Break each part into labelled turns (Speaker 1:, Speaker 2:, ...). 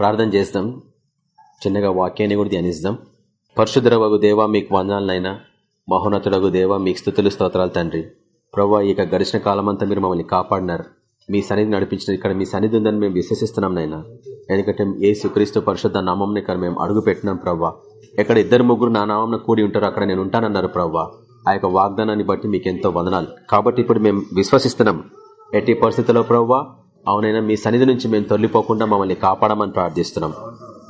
Speaker 1: ప్రార్థన చేస్తాం. చిన్నగా వాక్యాన్ని కూడా ధ్యానిస్తాం. పరశుధరవగు దేవా మీకు వందనాలనైనా. మహోన్నతుడగు దేవ మీకు స్థుతులు స్తోత్రాలు తండ్రి. ప్రభావ ఇక గడిచిన కాలమంతా మీరు మమ్మల్ని కాపాడినారు. మీ సన్నిధి నడిపించిన ఇక్కడ మీ సన్నిధి ఉందని మేము విశ్వసిస్తున్నాం నైనా ఎందుకంటే ఏ సుక్రీస్తు పరిశుద్ధ నామం ఇక్కడ మేము అడుగు పెట్టినాం ప్రవ్వా. ఎక్కడ ఇద్దరు ముగ్గురు నా నామం కూడి ఉంటారు అక్కడ నేను ఉంటానన్నారు ప్రవ్వా. ఆ యొక్క వాగ్దానాన్ని బట్టి మీకు ఎంతో వందనాలు. కాబట్టి ఇప్పుడు మేము విశ్వసిస్తున్నాం. ఎట్టి పరిస్థితుల్లో ప్రవ్వా? అవునైనా మీ సన్నిధి నుంచి మేము తొలిపోకుండా మమ్మల్ని కాపాడమని ప్రార్థిస్తున్నాం.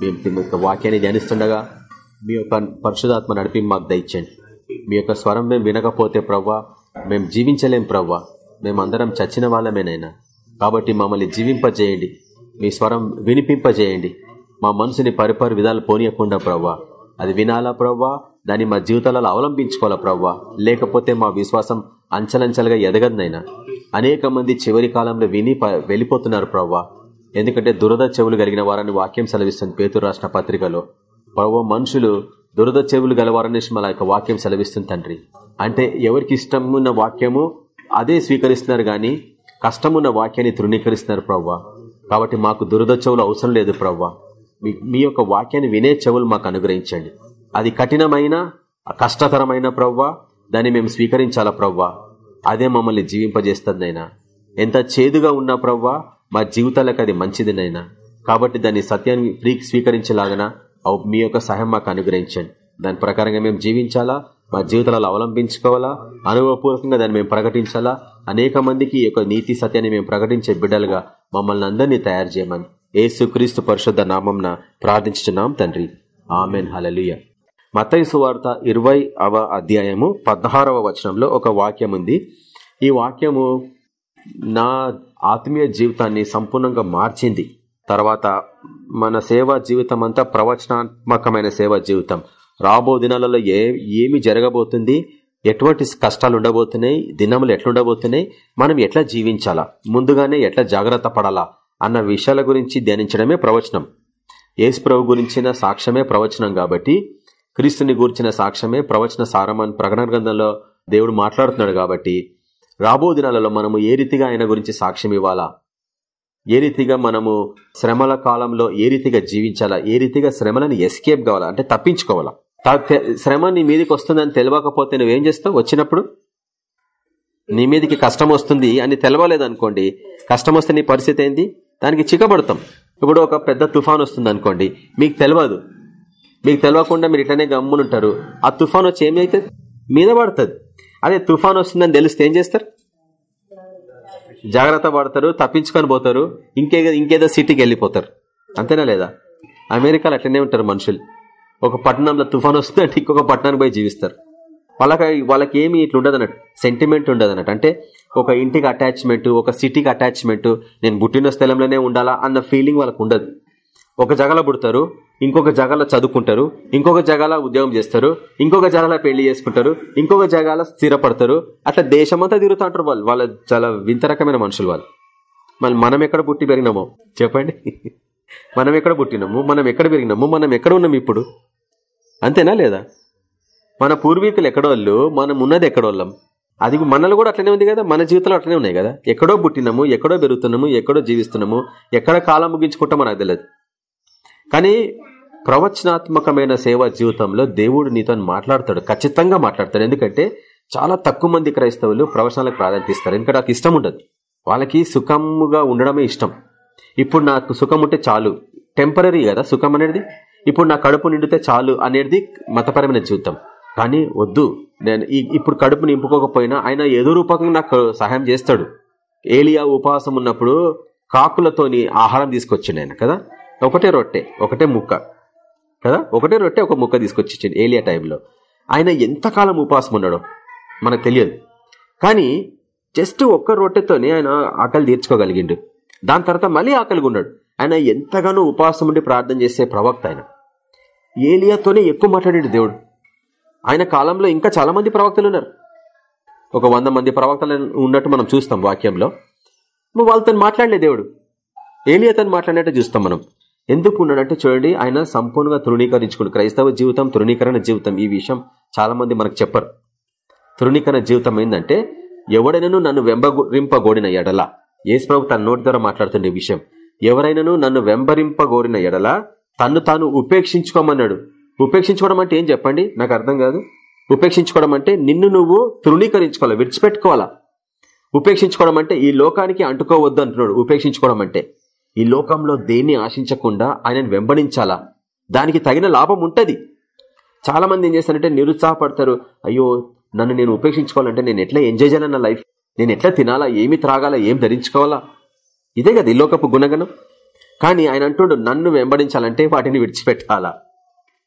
Speaker 1: మేము మీ యొక్క వాక్యాన్ని ధ్యానిస్తుండగా మీ యొక్క పరిశుధాత్మ నడిపి మాకు దయచండి మీ యొక్క స్వరం మేము వినకపోతే ప్రవ్వా మేము జీవించలేం ప్రవ్వా. మేమందరం చచ్చిన వాళ్ళమేనైనా. కాబట్టి మమ్మల్ని జీవింపజేయండి. మీ స్వరం వినిపింపజేయండి. మా మనసుని పరిపరి విధాలు పోనీయకుండా ప్రవ్వా. అది వినాలా ప్రవ్వా? దాన్ని మా జీవితాలలో అవలంబించుకోవాలా ప్రవ్వా? లేకపోతే మా విశ్వాసం అంచలంచలుగా ఎదగదునైనా. అనేక మంది చివరి కాలంలో విని వెళ్ళిపోతున్నారు ప్రవ్వా. ఎందుకంటే దురద చెవులు కలిగిన వారని వాక్యం సెలవిస్తుంది పేతురు రాష్ట్ర పత్రికలో. ప్రవ్వ మనుషులు దురద చెవులు గలవారని మన యొక్క వాక్యం సెలవిస్తుంది తండ్రి. అంటే ఎవరికి ఇష్టమున్న వాక్యము అదే స్వీకరిస్తున్నారు గాని కష్టమున్న వాక్యాన్ని తృణీకరిస్తున్నారు ప్రవ్వా. కాబట్టి మాకు దురద చెవులు అవసరం లేదు ప్రవ్వా. మీ యొక్క వాక్యాన్ని వినే చెవులు మాకు అనుగ్రహించండి. అది కఠినమైన కష్టతరమైన ప్రవ్వా. దాన్ని మేము స్వీకరించాలా ప్రవ్వా? అదే మమ్మల్ని జీవింపజేస్తుందైనా ఎంత చేదుగా ఉన్నా ప్రవ్వా మా జీవితాలకు అది మంచిదినైనా కాబట్టి దాన్ని సత్యాన్ని ఫ్రీ స్వీకరించేలాగన మీ యొక్క సహాయం మాకు అనుగ్రహించండి. దాని ప్రకారంగా మేము జీవించాలా? మా జీవితాలలో అవలంబించుకోవాలా? అనుభవపూర్వకంగా దాన్ని మేము ప్రకటించాలా? అనేక మందికి ఈ యొక్క నీతి సత్యాన్ని మేము ప్రకటించే బిడ్డలుగా మమ్మల్ని అందరినీ తయారు చేయమని ఏసుక్రీస్తు పరిశుద్ధ నామంన ప్రార్థించుతున్నాం తండ్రి. ఆమెన్. హలలుయ మతయి సువార్త ఇరవై అవ అధ్యాయము పదహారవ వచనంలో ఒక వాక్యం ఉంది ఈ వాక్యము నా ఆత్మీయ జీవితాన్ని సంపూర్ణంగా మార్చింది. తర్వాత మన సేవా జీవితం అంతా ప్రవచనాత్మకమైన సేవా జీవితం. రాబో దినాలలో ఏ ఏమి జరగబోతుంది? ఎటువంటి కష్టాలు ఉండబోతున్నాయి దినములు ఎట్లుండబోతున్నాయి? మనం ఎట్లా జీవించాలా? ముందుగానే ఎట్లా జాగ్రత్త పడాలా? అన్న విషయాల గురించి ధ్యానించడమే ప్రవచనం. ఏసు ప్రభు గురించిన సాక్ష్యమే ప్రవచనం కాబట్టి క్రీస్తుని గూర్చిన సాక్ష్యమే ప్రవచన సారమని ప్రకటన గ్రంథంలో దేవుడు మాట్లాడుతున్నాడు కాబట్టి రాబో దినాలలో మనము ఏ రీతిగా ఆయన గురించి సాక్ష్యం ఇవ్వాలా? ఏ రీతిగా మనము శ్రమల కాలంలో ఏ రీతిగా జీవించాలా? ఏ రీతిగా శ్రమలను ఎస్కేప్ కావాలా? అంటే తప్పించుకోవాలా? శ్రమ నీ మీదకి వస్తుందని తెలియకపోతే నువ్వేం చేస్తావు వచ్చినప్పుడు? నీ మీదకి కష్టం వస్తుంది అని తెలవలేదనుకోండి కష్టం వస్తే నీ పరిస్థితి ఏంది? దానికి చిక్కబడతాం ఇప్పుడు ఒక పెద్ద తుఫాన్ వస్తుంది అనుకోండి మీకు తెలియదు మీకు తెలియకుండా మీరు ఇట్లనే గమ్మునుంటారు. ఆ తుఫాన్ వచ్చి ఏమైతుంది మీద పడుతుంది. అదే తుఫాన్ వస్తుందని తెలిస్తే ఏం చేస్తారు? జాగ్రత్త పడతారు తప్పించుకొని పోతారు ఇంకేదో ఇంకేదో సిటీకి వెళ్ళిపోతారు. అంతేనా లేదా? అమెరికాలో అట్లనే ఉంటారు మనుషులు. ఒక పట్టణంలో తుఫాన్ వస్తుందంటే ఇంకొక పట్టణానికి పోయి జీవిస్తారు. వాళ్ళకి వాళ్ళకి ఏమి ఇట్లా ఉండదు అన్నట్టు. సెంటిమెంట్ ఉండదు అన్నట్టు. అంటే ఒక ఇంటికి అటాచ్మెంట్ ఒక సిటీకి అటాచ్మెంట్ నేను పుట్టిన స్థలంలోనే ఉండాలా అన్న ఫీలింగ్ వాళ్ళకు ఉండదు. ఒక జగల పుడతారు ఇంకొక జగాలో చదువుకుంటారు ఇంకొక జగాల ఉద్యోగం చేస్తారు ఇంకొక జగాల పెళ్ళి చేసుకుంటారు ఇంకొక జగాల స్థిరపడతారు. అట్లా దేశమంతా తిరుగుతూ ఉంటారు వాళ్ళు. వాళ్ళ చాలా వింత రకమైన మనుషులు వాళ్ళు. మళ్ళీ మనం ఎక్కడ పుట్టి పెరిగినామో? చెప్పండి. మనం ఎక్కడ పుట్టినాము? మనం ఎక్కడ పెరిగినాము? మనం ఎక్కడ ఉన్నాం ఇప్పుడు? అంతేనా లేదా? మన పూర్వీకులు ఎక్కడోళ్ళు మనం ఉన్నది ఎక్కడోళ్ళం? అది మనలో కూడా అట్లనే ఉంది కదా? మన జీవితంలో అట్లనే ఉన్నాయి కదా? ఎక్కడో పుట్టినాము ఎక్కడో పెరుగుతున్నాము ఎక్కడో జీవిస్తున్నాము ఎక్కడ కాలం ముగించుకుంటామో నాకు తెలియదు కానీ ప్రవచనాత్మకమైన సేవా జీవితంలో దేవుడు నీతో మాట్లాడతాడు ఖచ్చితంగా మాట్లాడతాడు. ఎందుకంటే చాలా తక్కువ మంది క్రైస్తవులు ప్రవచనాలకు ప్రాధాన్యత ఇస్తారు. ఎందుకంటే నాకు ఇష్టం ఉండదు. వాళ్ళకి సుఖముగా ఉండడమే ఇష్టం. ఇప్పుడు నాకు సుఖం ఉంటే చాలు. టెంపరీ కదా సుఖం అనేది? ఇప్పుడు నా కడుపు నిండితే చాలు అనేది మతపరమైన జీవితం. కానీ వద్దు. నేను ఇప్పుడు కడుపు నింపుకోకపోయినా ఆయన ఏదో రూపకంగా నాకు సహాయం చేస్తాడు. ఏలియా ఉపవాసం ఉన్నప్పుడు కాకులతోని ఆహారం తీసుకొచ్చిండు ఆయన కదా? ఒకటే రొట్టె ఒకటే ముక్క. కదా ఒకటే రొట్టె ఒక ముక్క తీసుకొచ్చి ఏలియా టైంలో. ఆయన ఎంతకాలం ఉపాసం ఉన్నాడో మనకు తెలియదు. కానీ జస్ట్ ఒక్క రొట్టెతోనే ఆయన ఆకలి తీర్చుకోగలిగిండు. దాని తర్వాత మళ్ళీ ఆకలిగా ఉన్నాడు. ఆయన ఎంతగానో ఉపవాసం ఉండి ప్రార్థన చేసే ప్రవక్త ఆయన. ఏలియాతోనే ఎక్కువ మాట్లాడాడు దేవుడు. ఆయన కాలంలో ఇంకా చాలా మంది ప్రవక్తలు ఉన్నారు. ఒక వంద మంది ప్రవక్తలు ఉన్నట్టు మనం చూస్తాం వాక్యంలో. వాళ్ళతో మాట్లాడలే దేవుడు. ఏలియాతో మాట్లాడినట్టు చూస్తాం మనం. ఎందుకు ఉన్నాడంటే చూడండి ఆయన సంపూర్ణంగా తృణీకరించుకుని క్రైస్తవ జీవితం తృణీకరణ జీవితం ఈ విషయం చాలా మంది మనకు చెప్పరు. తృణీకరణ జీవితం ఏంటంటే ఎవడైనాను నన్ను వెంబరింపగోడిన ఎడల యేసు ప్రభు తన నోటి ద్వారా మాట్లాడుతుండే విషయం. ఎవరైనాను నన్ను వెంబరింపగోడిన ఎడల తన్ను తాను ఉపేక్షించుకోమన్నాడు. ఉపేక్షించుకోవడం అంటే ఏం చెప్పండి? నాకు అర్థం కాదు. ఉపేక్షించుకోవడం అంటే నిన్ను నువ్వు తృణీకరించుకోవాలా విడిచిపెట్టుకోవాలా? ఉపేక్షించుకోవడం అంటే ఈ లోకానికి అంటుకోవద్దు అంటున్నాడు. ఉపేక్షించుకోవడం అంటే ఈ లోకంలో దేన్ని ఆశించకుండా ఆయనను వెంబడించాలా? దానికి తగిన లాభం ఉంటుంది. చాలా మంది ఏం చేస్తారంటే నిరుత్సాహపడతారు. అయ్యో నన్ను నేను ఉపేక్షించుకోవాలంటే నేను ఎట్లా ఎంజాయ్ చేయాలన్న లైఫ్ నేను ఎట్లా తినాలా? ఏమి త్రాగాలా? ఏం ధరించుకోవాలా? ఇదే కదా ఈ లోకపు గుణగణం. కానీ ఆయన అంటుండు నన్ను వెంబడించాలంటే వాటిని విడిచిపెట్టాలా?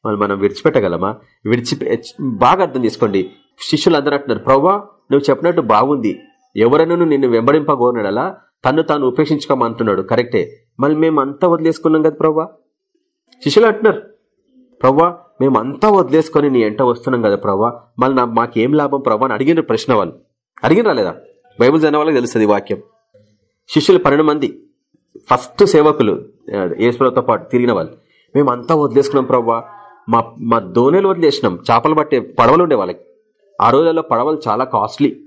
Speaker 1: మరి మనం విడిచిపెట్టగలమా? విడిచి బాగా అర్థం చేసుకోండి. శిష్యులు అందరూ అంటున్నారు ప్రవ్వా నువ్వు చెప్పినట్టు బాగుంది. ఎవరైనా నిన్ను వెంబడింపగోనడలా తను తాను ఉపేక్షించుకోమంటున్నాడు. కరెక్టే. మళ్ళీ మేము అంతా వదిలేసుకున్నాం కదా ప్రవ్వా? శిష్యులు అంటున్నారు. ప్రవ్వా మేము అంతా వదిలేసుకొని నీ ఎంట వస్తున్నాం కదా ప్రవ్వా? మళ్ళీ నా మాకేం లాభం ప్రవ్వా అని అడిగిన ప్రశ్న వాళ్ళు. అడిగిన రాలేదా బైబుల్ జన వాళ్ళకి తెలుస్తుంది వాక్యం. శిష్యులు పన్నెండు మంది. ఫస్ట్ సేవకులు ఏసులతో పాటు తిరిగిన వాళ్ళు. మేము అంతా వదిలేసుకున్నాం ప్రవ్వా. మా మా దోణెలు వదిలేసినాం. చేపలు పట్టే పడవలు ఉండే వాళ్ళకి. ఆ రోజుల్లో పడవలు చాలా కాస్ట్లీ.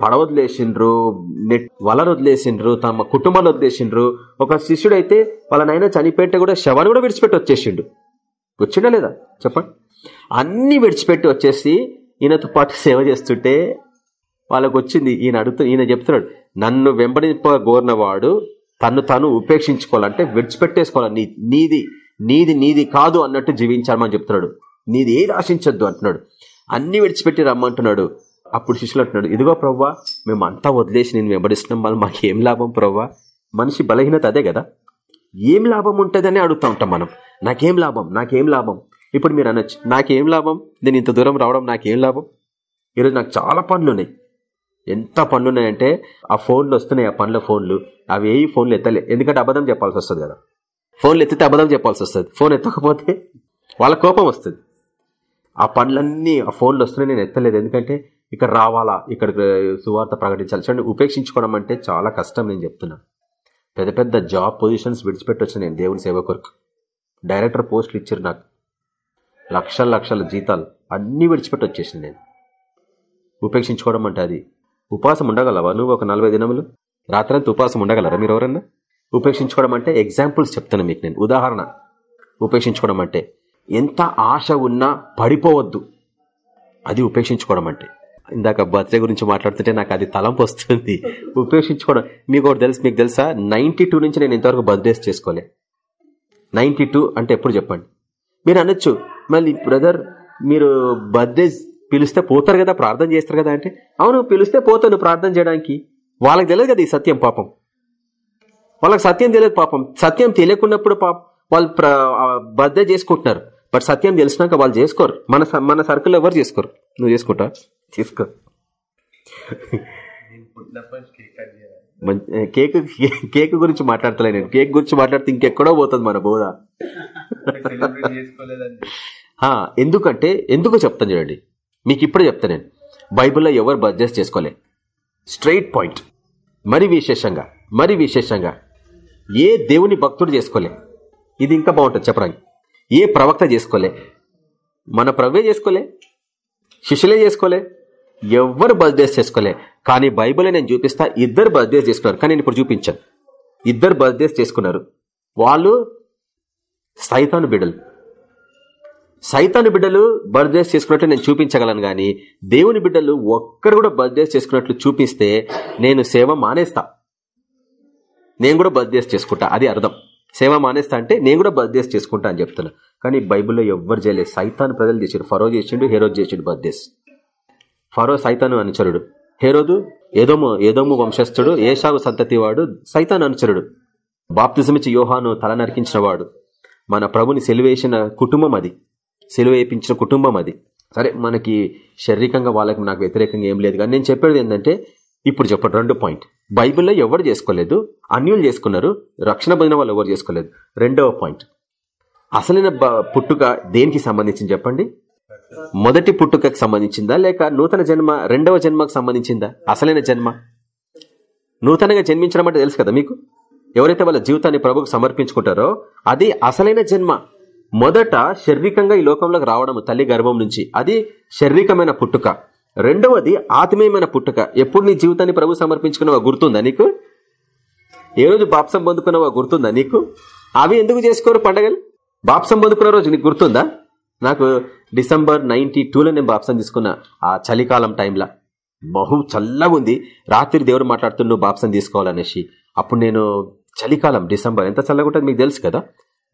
Speaker 1: పడవ వదిలేసిండ్రు నెట్ వలలు వదిలేసిండ్రు తమ కుటుంబాలు వదిలేసిండ్రు. ఒక శిష్యుడైతే వాళ్ళనైనా వాళ్ళ నాయన కూడా శవాన్ని కూడా విడిచిపెట్టి వచ్చేసిండు. వచ్చిండా లేదా? చెప్పండి. అన్ని విడిచిపెట్టి వచ్చేసి ఈయనతో పాటు సేవ చేస్తుంటే వాళ్ళకు వచ్చింది ఈయన అడుగుతూ ఈయన చెప్తున్నాడు నన్ను వెంబడింపగోరినవాడు తను తను ఉపేక్షించుకోవాలంటే విడిచిపెట్టేసుకోవాలి. నీ నీది నీది నీది కాదు అన్నట్టు జీవించామని చెప్తున్నాడు. నీది ఏది ఆశించద్దు అంటున్నాడు. అన్ని విడిచిపెట్టి రమ్మంటున్నాడు. అప్పుడు శిష్యులు అంటున్నాడు ఇదిగో ప్రవ్వా మేము అంతా వదిలేసి నేను వెంబడిస్తున్నాం మళ్ళీ మాకేం లాభం ప్రవ్వా? మనిషి బలహీనత అదే కదా? ఏం లాభం ఉంటుందని అడుగుతా ఉంటాం మనం. నాకేం లాభం? నాకేం లాభం? ఇప్పుడు మీరు అనొచ్చు నాకేం లాభం? నేను ఇంత దూరం రావడం నాకేం లాభం? ఈరోజు నాకు చాలా పనులు ఉన్నాయి. ఎంత పనులు ఉన్నాయంటే ఆ ఫోన్లు వస్తున్నాయి ఆ పనుల ఫోన్లు. అవి ఏ ఫోన్లు ఎత్తలే. ఎందుకంటే అబద్ధం చెప్పాల్సి వస్తుంది కదా. ఫోన్లు ఎత్తితే అబద్ధం చెప్పాల్సి వస్తుంది. ఫోన్ ఎత్తకపోతే వాళ్ళ కోపం వస్తుంది. ఆ పనులన్నీ ఆ ఫోన్లు వస్తున్నాయి నేను ఎత్తలేదు. ఎందుకంటే ఇక్కడ రావాలా? ఇక్కడ సువార్త ప్రకటించాలి. చూడండి ఉపేక్షించుకోవడం అంటే చాలా కష్టం నేను చెప్తున్నా. పెద్ద పెద్ద జాబ్ పొజిషన్స్ విడిచిపెట్టొచ్చు నేను దేవుని సేవ కొరకు. డైరెక్టర్ పోస్టులు ఇచ్చారు నాకు. లక్షల లక్షల జీతాలు అన్నీ విడిచిపెట్టి వచ్చేసింది నేను. ఉపేక్షించుకోవడం అంటే అది. ఉపవాసం ఉండగలవా నువ్వు ఒక నలభై దినములు? రాత్రంతా ఉపాసం ఉండగలరా మీరు ఎవరన్నా? ఉపేక్షించుకోవడం అంటే ఎగ్జాంపుల్స్ చెప్తాను మీకు నేను. ఉదాహరణ ఉపేక్షించుకోవడం అంటే ఎంత ఆశ ఉన్నా పడిపోవద్దు. అది ఉపేక్షించుకోవడం అంటే. ఇందాక బర్త్డే గురించి మాట్లాడుతుంటే నాకు అది తలంపు వస్తుంది. ఉపేక్షించుకోవడం. మీకు ఒకటి తెలుసు మీకు తెలుసా? నైన్టీ నుంచి నేను ఇంతవరకు బర్త్డేస్ చేసుకోలే. నైన్టీ అంటే ఎప్పుడు చెప్పండి? మీరు అనొచ్చు. మళ్ళీ బ్రదర్ మీరు బర్త్డేస్ పిలిస్తే పోతారు కదా ప్రార్థన చేస్తారు కదా అంటే? అవును పిలిస్తే పోతాను ప్రార్థన చేయడానికి. వాళ్ళకి తెలియదు కదా ఈ సత్యం పాపం. వాళ్ళకి సత్యం తెలియదు పాపం. సత్యం తెలియకున్నప్పుడు పాపం వాళ్ళు బర్త్డే చేసుకుంటున్నారు. బట్ సత్యం తెలిసినాక వాళ్ళు చేసుకోరు. మన మన సర్కిల్ ఎవరు చేసుకోరు? నువ్వు చేసుకుంటా చేసుకో కేక్ కేక్ గురించి మాట్లాడతలే నేను. కేక్ గురించి మాట్లాడితే ఇంకెక్కడో పోతుంది మన బోధ. ఎందుకంటే ఎందుకో చెప్తాను చూడండి. మీకు ఇప్పుడే చెప్తా నేను. బైబిల్లో ఎవరు బర్త్డేస్ చేసుకోలే. Straight point. మరి విశేషంగా మరి విశేషంగా ఏ దేవుని భక్తుడు చేసుకోలే. ఇది ఇంకా బాగుంటుంది చెప్పడానికి. ఏ ప్రవక్త చేసుకోలే. మన ప్రవే చేసుకోలే. శిష్యులే చేసుకోలే. ఎవరు బర్త్డేస్ చేసుకోలే. కానీ బైబుల్ నేను చూపిస్తా ఇద్దరు బర్త్డేస్ చేసుకున్నారు. కానీ నేను ఇప్పుడు చూపించాను. ఇద్దరు బర్త్డేస్ చేసుకున్నారు. వాళ్ళు సైతాను బిడ్డలు. సైతాను బిడ్డలు బర్త్డేస్ చేసుకున్నట్లు నేను చూపించగలను గాని దేవుని బిడ్డలు ఒక్కరు కూడా బర్త్డేస్ చేసుకున్నట్లు చూపిస్తే నేను సేవ మానేస్తా. నేను కూడా బర్త్డేస్ చేసుకుంటా. అది అర్థం. సేవ మానేస్తా అంటే నేను కూడా బర్త్డేస్ చేసుకుంటా అని చెప్తున్నా. కానీ బైబుల్లో ఎవ్వరు చేయలేదు సైతాన్ ప్రజలు చేసిండు ఫరో చేసిండు హెరోజ్ చేసిండు బర్త్డేస్ ఫరో సైతాను అనుచరుడు. హేరోదు ఏదోమో ఏదోము వంశస్థుడు ఏషావు సంతతి వాడు సైతాన్ అనుచరుడు. బాప్తిజమిచ్చి యోహాను తల నరికించిన వాడు మన ప్రభుని సెలివేసిన కుటుంబం అది. సెలివేపించిన కుటుంబం అది. సరే మనకి శారీరకంగా వాళ్ళకి నాకు వ్యతిరేకంగా ఏం లేదు. కానీ నేను చెప్పేది ఏంటంటే ఇప్పుడు చెప్పండి రెండు పాయింట్. బైబిల్లో ఎవరు చేసుకోలేదు? అన్యులు చేసుకున్నారు. రక్షణ పొందిన వాళ్ళు ఎవరు చేసుకోలేదు? రెండవ పాయింట్. అసలైన పుట్టుక దేనికి సంబంధించింది చెప్పండి? మొదటి పుట్టుకకు సంబంధించిందా లేక నూతన జన్మ రెండవ జన్మకు సంబంధించిందా? అసలైన జన్మ? నూతనంగా జన్మించడం అంటే తెలుసు కదా మీకు? ఎవరైతే వాళ్ళ జీవితాన్ని ప్రభుకు సమర్పించుకుంటారో అది అసలైన జన్మ. మొదట శారీరకంగా ఈ లోకంలోకి రావడం తల్లి గర్భం నుంచి. అది శారీరకమైన పుట్టుక. రెండవది ఆత్మీయమైన పుట్టుక. ఎప్పుడు నీ జీవితాన్ని ప్రభు సమర్పించుకున్నవా గుర్తుందా నీకు? ఏ రోజు బాప్సం పొందుకున్నావో గుర్తుందా నీకు? అవి ఎందుకు చేసుకోరు పండగలు? బాప్సం పొందుకున్న రోజు నీకు గుర్తుందా? నాకు డిసెంబర్ నైన్టీ టూలో నేను బాప్సం తీసుకున్నా ఆ చలికాలం టైంలో. బహు చల్లగా ఉంది. రాత్రి దేవుడు మాట్లాడుతున్నావు నువ్వు బాప్సం తీసుకోవాలనేసి. అప్పుడు నేను చలికాలం డిసెంబర్ ఎంత చల్లగా ఉంటుంది మీకు తెలుసు కదా?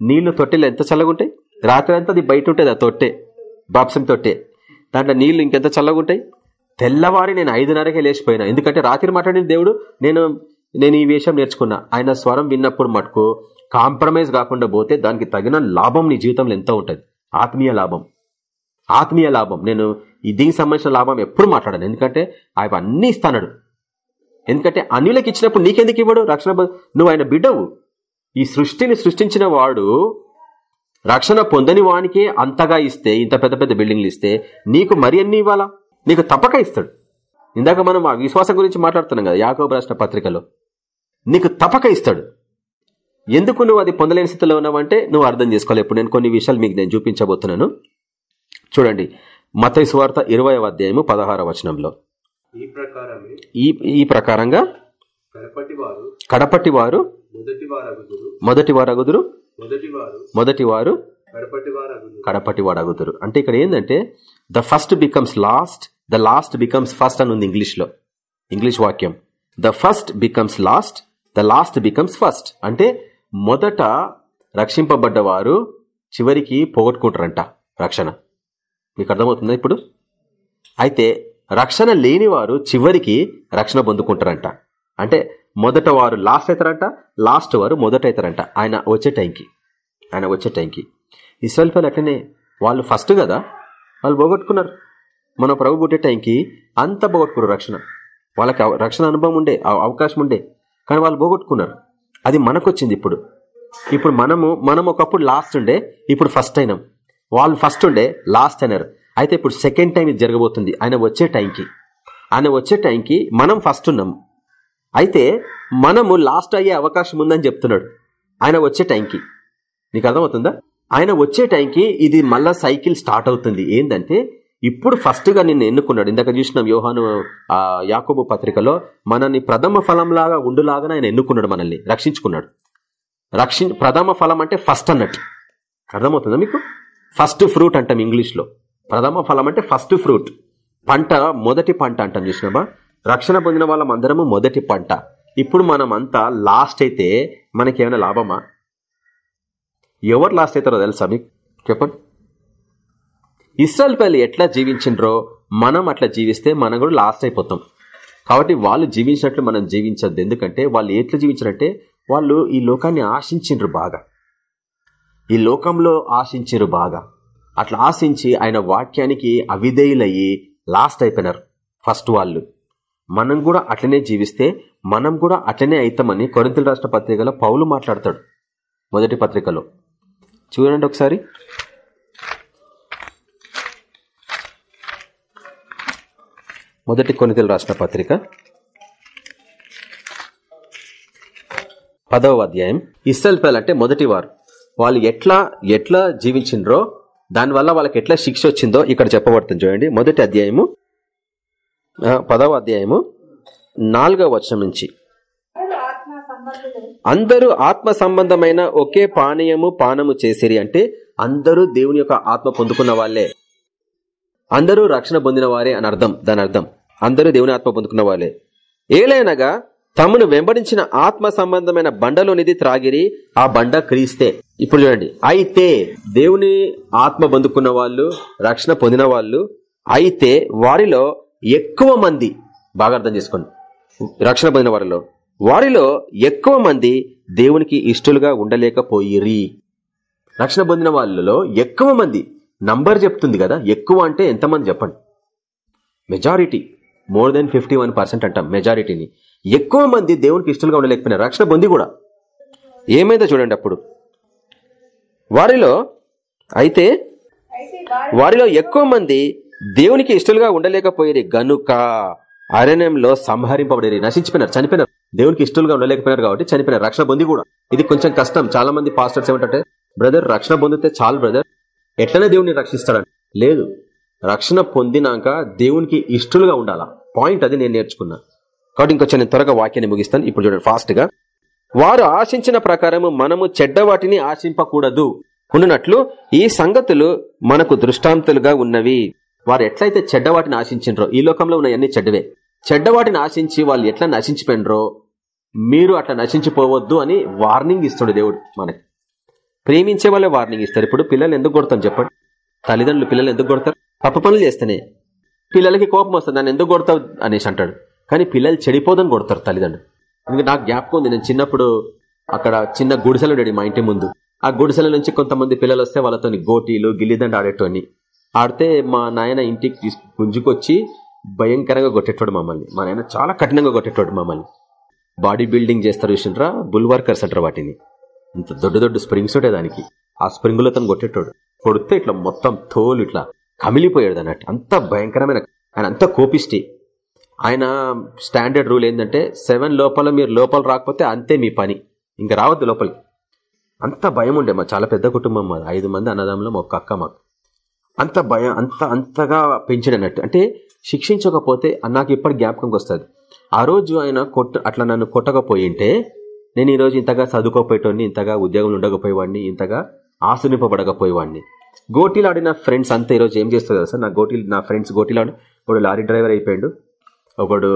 Speaker 1: నీళ్ళు తొట్టెలు ఎంత చల్లగా ఉంటాయి? రాత్రి అంతా అది బయట ఉంటుంది ఆ తొట్టే బాప్సం తొట్టే. దాంట్లో నీళ్ళు ఇంకెంత చల్లగా ఉంటాయి? తెల్లవారి నేను ఐదున్నరకే లేచిపోయినా. ఎందుకంటే రాత్రి మాట్లాడిన దేవుడు నేను నేను ఈ విషయం నేర్చుకున్నా. ఆయన స్వరం విన్నప్పుడు మటుకు కాంప్రమైజ్ కాకుండా పోతే దానికి తగిన లాభం నీ జీవితంలో ఎంత ఉంటుంది. ఆత్మీయ లాభం. ఆత్మీయ లాభం. నేను ఈ దీనికి సంబంధించిన లాభం ఎప్పుడు మాట్లాడాను. ఎందుకంటే ఆయన అన్ని ఇస్తాడు ఎందుకంటే అన్యులకు ఇచ్చినప్పుడు నీకెందుకు ఇవ్వడు? రక్షణ నువ్వు ఆయన బిడ్డవు. ఈ సృష్టిని సృష్టించిన వాడు రక్షణ పొందని వానికే అంతగా ఇస్తే ఇంత పెద్ద పెద్ద బిల్డింగ్లు ఇస్తే నీకు మరి అన్ని ఇవ్వాలా? నీకు తప్పక ఇస్తాడు. ఇందాక మనం ఆ విశ్వాసం గురించి మాట్లాడుతున్నాం కదా యాకోబ రాష్ట్ర పత్రికలో. నీకు తప్పక ఇస్తాడు. ఎందుకు నువ్వు అది పొందలేని స్థితిలో ఉన్నావంటే నువ్వు అర్థం చేసుకోవాలి. ఇప్పుడు నేను కొన్ని విషయాలు మీకు నేను చూపించబోతున్నాను. చూడండి. మత స్వార్థ ఇరవై అధ్యాయము పదహార వచనంలో.
Speaker 2: ఈ
Speaker 1: ప్రకారంగా
Speaker 2: కడపటి వారు మొదటి వారగుదురు.
Speaker 1: మొదటి వారు
Speaker 2: కడపటి వారగుదురు.
Speaker 1: కడపటి వాడు అగుదురు అంటే ఇక్కడ ఏంటంటే the first becomes last the last becomes first అని ఉంది ఇంగ్లీష్లో ఇంగ్లీష్ వాక్యం. The first becomes last the last becomes first అంటే మొదట రక్షింపబడ్డ వారు చివరికి పోగొట్టుకుంటారంట రక్షణ. మీకు అర్థమవుతుందా ఇప్పుడు? అయితే రక్షణ లేనివారు చివరికి రక్షణ పొందుకుంటారంట. అంటే మొదట వారు లాస్ట్ అవుతారంట లాస్ట్ వారు మొదట అవుతారంట. ఆయన వచ్చే టైంకి. ఆయన వచ్చే టైంకి. ఇస్రాయల్ పిల్లలు అట్లనే వాళ్ళు ఫస్ట్ కదా? వాళ్ళు పోగొట్టుకున్నారు. మన ప్రభు పుట్టే టైంకి అంత పోగొట్టుకున్నారు రక్షణ. వాళ్ళకి రక్షణ అనుభవం ఉండే అవకాశం ఉండే. కానీ వాళ్ళు పోగొట్టుకున్నారు. అది మనకొచ్చింది ఇప్పుడు. ఇప్పుడు మనము మనం ఒకప్పుడు లాస్ట్ ఉండే ఇప్పుడు ఫస్ట్ అయినాం. వాళ్ళు ఫస్ట్ ఉండే లాస్ట్ అయినారు. అయితే ఇప్పుడు సెకండ్ టైం ఇది జరగబోతుంది. ఆయన వచ్చే టైంకి. ఆయన వచ్చే టైంకి మనం ఫస్ట్ ఉన్నాం. అయితే మనము లాస్ట్ అయ్యే అవకాశం ఉందని చెప్తున్నాడు. ఆయన వచ్చే టైంకి. నీకు అర్థమవుతుందా? ఆయన వచ్చే టైంకి ఇది మళ్ళా సైకిల్ స్టార్ట్ అవుతుంది. ఏంటంటే ఇప్పుడు ఫస్ట్గా నిన్ను ఎన్నుకున్నాడు. ఇందాక చూసినాం యోహాను ఆ యాకోబు పత్రికలో మనల్ని ప్రథమ ఫలంలాగా ఉండులాగా ఆయన ఎన్నుకున్నాడు మనల్ని రక్షించుకున్నాడు. రక్షి ప్రథమ ఫలం అంటే ఫస్ట్ అన్నట్టు. అర్థమవుతుందా మీకు? ఫస్ట్ ఫ్రూట్ అంటాం ఇంగ్లీష్లో ప్రథమ ఫలం అంటే ఫస్ట్ ఫ్రూట్. పంట మొదటి పంట అంటాం చూసినామా? రక్షణ పొందిన వాళ్ళం అందరము మొదటి పంట. ఇప్పుడు మనం అంతా లాస్ట్ అయితే మనకేమైనా లాభమా? ఎవరు లాస్ట్ అవుతారో తెలుసా మీకు? చెప్పండి. ఇస్రాయల్ పల్లి ఎట్లా జీవించిండ్రో మనం అట్లా జీవిస్తే మనం కూడా లాస్ట్ అయిపోతాం. కాబట్టి వాళ్ళు జీవించినట్లు మనం జీవించద్దు. ఎందుకంటే వాళ్ళు ఎట్లా జీవించారంటే వాళ్ళు ఈ లోకాన్ని ఆశించిండ్రు బాగా. ఈ లోకంలో ఆశించారు బాగా. అట్లా ఆశించి ఆయన వాక్యానికి అవిధేయులయ్యి లాస్ట్ అయిపోయినారు ఫస్ట్ వాళ్ళు. మనం కూడా అట్లనే జీవిస్తే మనం కూడా అట్లనే అవుతామని కొరింతల రాష్ట్ర పత్రికలో పౌలు మాట్లాడతాడు మొదటి పత్రికలో. చూడండి ఒకసారి. మొదటి కొనితలు రాసిన పత్రిక. పదవ అధ్యాయం. ఇస్సల్ పేల్ అంటే మొదటి వారు వాళ్ళు ఎట్లా ఎట్లా జీవించిండ్రో దానివల్ల వాళ్ళకి ఎట్లా శిక్ష వచ్చిందో ఇక్కడ చెప్పబడుతుంది చూడండి. మొదటి అధ్యాయము పదవ అధ్యాయము నాలుగవ వచనం నుంచి. అందరూ ఆత్మ సంబంధమైన ఒకే పానీయము పానము చేసిరి అంటే అందరూ దేవుని యొక్క ఆత్మ పొందుకున్న వాళ్ళే. అందరూ రక్షణ పొందిన వారే అని అర్థం. దాని అర్థం. అందరూ దేవుని ఆత్మ పొందుకున్న వాళ్ళే. ఏలైనగా తమను వెంబడించిన ఆత్మ సంబంధమైన బండలోనిది త్రాగిరి ఆ బండ క్రీస్తే. ఇప్పుడు చూడండి. అయితే దేవుని ఆత్మ పొందుకున్న వాళ్ళు రక్షణ పొందిన వాళ్ళు అయితే వారిలో ఎక్కువ మంది బాగా అర్థం చేసుకోండి. రక్షణ పొందిన వారిలో వారిలో ఎక్కువ మంది దేవునికి ఇష్టలుగా ఉండలేకపోయిరి. రక్షణ పొందిన వాళ్ళలో ఎక్కువ మంది నంబర్ చెప్తుంది కదా ఎక్కువ అంటే ఎంతమంది చెప్పండి. Majority. More than fifty one percent అంటాం మెజారిటీని ఎక్కువ మంది దేవునికి ఇష్టలుగా ఉండలేకపోయినారు రక్షణ పొంది కూడా. ఏమైందో చూడండి అప్పుడు. వారిలో అయితే వారిలో ఎక్కువ మంది దేవునికి ఇష్టలుగా ఉండలేకపోయేది గనుక అరణ్యంలో సంహరింపబడేది. నశించిపోయినారు చనిపోయినారు. దేవునికి ఇష్టలుగా ఉండలేకపోయినారు కాబట్టి చనిపోయినారు రక్షణ పొంది కూడా. ఇది కొంచెం కష్టం. చాలా మంది పాస్టర్స్ ఏమంటే బ్రదర్ రక్షణ పొందితే చాలు బ్రదర్. ఎట్లనే దేవుని రక్షిస్తాడని. లేదు. రక్షణ పొందినాక దేవునికి ఇష్టలుగా ఉండాలా? పాయింట్ అది నేను నేర్చుకున్నా. కాబట్టి ఇంకొచ్చి నేను త్వరగా వాక్యాన్ని ముగిస్తాను. ఇప్పుడు చూడండి ఫాస్ట్గా. వారు ఆశించిన ప్రకారము మనము చెడ్డ వాటిని ఆశింపకూడదు. ఉన్నట్లు ఈ సంగతులు మనకు దృష్టాంతులుగా ఉన్నవి. వారు ఎట్లయితే చెడ్డ వాటిని ఆశించినరో ఈ లోకంలో ఉన్న అన్ని చెడ్డవే. చెడ్డ వాటిని ఆశించి వాళ్ళు ఎట్లా నశించిపోయినరో మీరు అట్లా నశించిపోవద్దు అని వార్నింగ్ ఇస్తాడు దేవుడు మనకి. ప్రేమించే వాళ్ళే వార్నింగ్ ఇస్తారు. ఇప్పుడు పిల్లలు ఎందుకు కొడతాం చెప్పండి? తల్లిదండ్రులు పిల్లలు ఎందుకు కొడతారు? తప్పు పనులు చేస్తేనే. పిల్లలకి కోపం వస్తుంది నన్ను ఎందుకు కొడతావు? అనేసి అంటాడు. కానీ పిల్లలు చెడిపోదని కొడతారు తల్లిదండ్రులు. ఇంకా నాకు జ్ఞాపకం ఉంది నేను చిన్నప్పుడు అక్కడ చిన్న గుడిసెలు ఉండేది మా ఇంటి ముందు. ఆ గుడిసెల నుంచి కొంతమంది పిల్లలు వస్తే వాళ్ళతో గోటీలు గిల్లిదండ ఆడేటోని ఆడితే మా నాయన ఇంటికి గుంజుకొచ్చి భయంకరంగా కొట్టేటోడు మమ్మల్ని. మా నాయన చాలా కఠినంగా కొట్టేటోడు మమ్మల్ని. బాడీ బిల్డింగ్ చేస్తారు చూసినరా బుల్ వర్కర్స్ అంటారు వాటిని. ఇంత దొడ్డు దొడ్డు స్ప్రింగ్స్ ఉంటాయి దానికి. ఆ స్ప్రింగులతో కొట్టేటోడు. కొడితే ఇట్లా మొత్తం తోలు ఇట్లా కమిలిపోయాడు అన్నట్టు అంత భయంకరమైన ఆయన అంత కోపిష్టి. ఆయన స్టాండర్డ్ రూల్ ఏంటంటే సెవెన్ లోపల మీరు లోపల రాకపోతే అంతే మీ పని. ఇంకా రావద్దు లోపలికి. అంత భయం ఉండే మా చాలా పెద్ద కుటుంబం మాది. ఐదు మంది అన్నదమ్ములం ఒక అక్క మాకు. అంత భయం అంత అంతగా పెంచినట్టు అంటే శిక్షించకపోతే నాకు ఇప్పటి జ్ఞాపకంకి వస్తుంది. ఆ రోజు ఆయన కొట్ట అట్లా నన్ను కొట్టకపోయింటే నేను ఈరోజు ఇంతగా చదువుకోపోయేటోడిని ఇంతగా ఉద్యోగంలో ఉండకపోయేవాడిని ఇంతగా ఆశ్రయింపబడకపోయేవాడిని. గోటీలాడిన ఫ్రెండ్స్ అంతా ఈరోజు ఏం చేస్తారు కదా సార్ నా గోటీలు నా ఫ్రెండ్స్ గోటీలాడు ఒకడు లారీ డ్రైవర్ అయిపోయాడు ఒకడు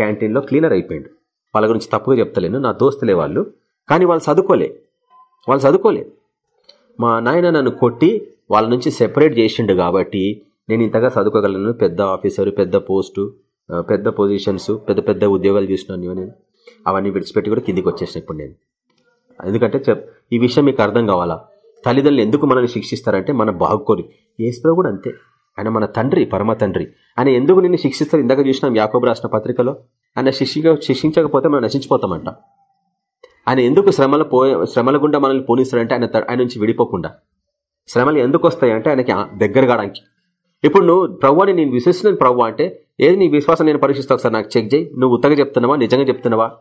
Speaker 1: క్యాంటీన్లో క్లీనర్ అయిపోయాడు. వాళ్ళ గురించి తప్పుగా చెప్తలేను నా దోస్తులే వాళ్ళు కానీ వాళ్ళు చదువుకోలే వాళ్ళు చదువుకోలే మా నాయన నన్ను కొట్టి వాళ్ళ నుంచి సెపరేట్ చేసిండు కాబట్టి నేను ఇంతగా చదువుకోగలను పెద్ద ఆఫీసర్ పెద్ద పోస్టు పెద్ద పొజిషన్స్ పెద్ద పెద్ద ఉద్యోగాలు చూసినాను నేను అవన్నీ విడిచిపెట్టి కూడా కిందికి వచ్చేసిన ఇప్పుడు నేను. ఎందుకంటే చెప్ ఈ విషయం మీకు అర్థం కావాలా? తల్లిదండ్రులు ఎందుకు మనల్ని శిక్షిస్తారంటే మన బాగుకోరి ఏసుప్రభు కూడా అంతే. ఆయన మన తండ్రి పరమ తండ్రి. ఆయన ఎందుకు నిన్ను శిక్షిస్తారు? ఇందాక చూసినాం యాకోబు రాసిన పత్రికలో. ఆయన శిక్షించ శిక్షించకపోతే మనం నశించిపోతామంట. ఆయన ఎందుకు శ్రమల పో శ్రమల గుండా మనల్ని పోనిస్తాడంటే ఆయన త- ఆయన నుంచి విడిపోకుండా. శ్రమలు ఎందుకు వస్తాయి అంటే ఆయనకి దగ్గర కావడానికి. ఇప్పుడు నువ్వు ప్రవ్వాని నేను విశ్వసిస్తున్నాను ప్రవ్వా అంటే ఏది నీ విశ్వాసం నేను పరీక్షిస్తా ఒకసారి నాకు చెక్ చేయి. నువ్వు ఉత్తగా చెప్తున్నావా? నిజంగా చెప్తున్నావా?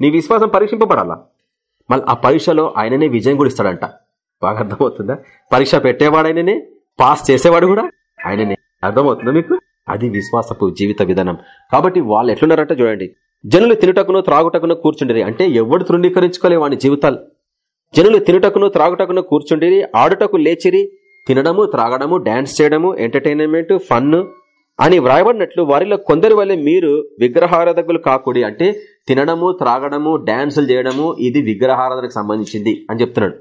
Speaker 1: నీ విశ్వాసం పరీక్షింపబడాలా? మళ్ళీ ఆ పరీక్షలో ఆయననే విజయం కూడా ఇస్తాడంట. బాగా అర్థమవుతుందా? పరీక్ష పెట్టేవాడు పాస్ చేసేవాడు కూడా ఆయననే. అర్థమవుతుందా మీకు? అది విశ్వాసపు జీవిత విధానం. కాబట్టి వాళ్ళు ఎట్లున్నారంటే చూడండి. జనులు తినుటకును త్రాగుటకును కూర్చుండేది అంటే ఎవడు తృణీకరించుకోలే వాని జీవితాలు? జనులు తినుటకును త్రాగుటకును కూర్చుండిరి ఆడుటకు లేచిరి తినడము త్రాగడము డాన్స్ చేయడము ఎంటర్టైన్మెంట్ ఫన్ అని వ్రాయబడినట్లు వారిలో కొందరి వల్లే మీరు విగ్రహారాధకులు కాకుడి అంటే తినడము త్రాగడము డాన్సులు చేయడము ఇది విగ్రహారాధనకు సంబంధించింది అని చెప్తున్నాడు.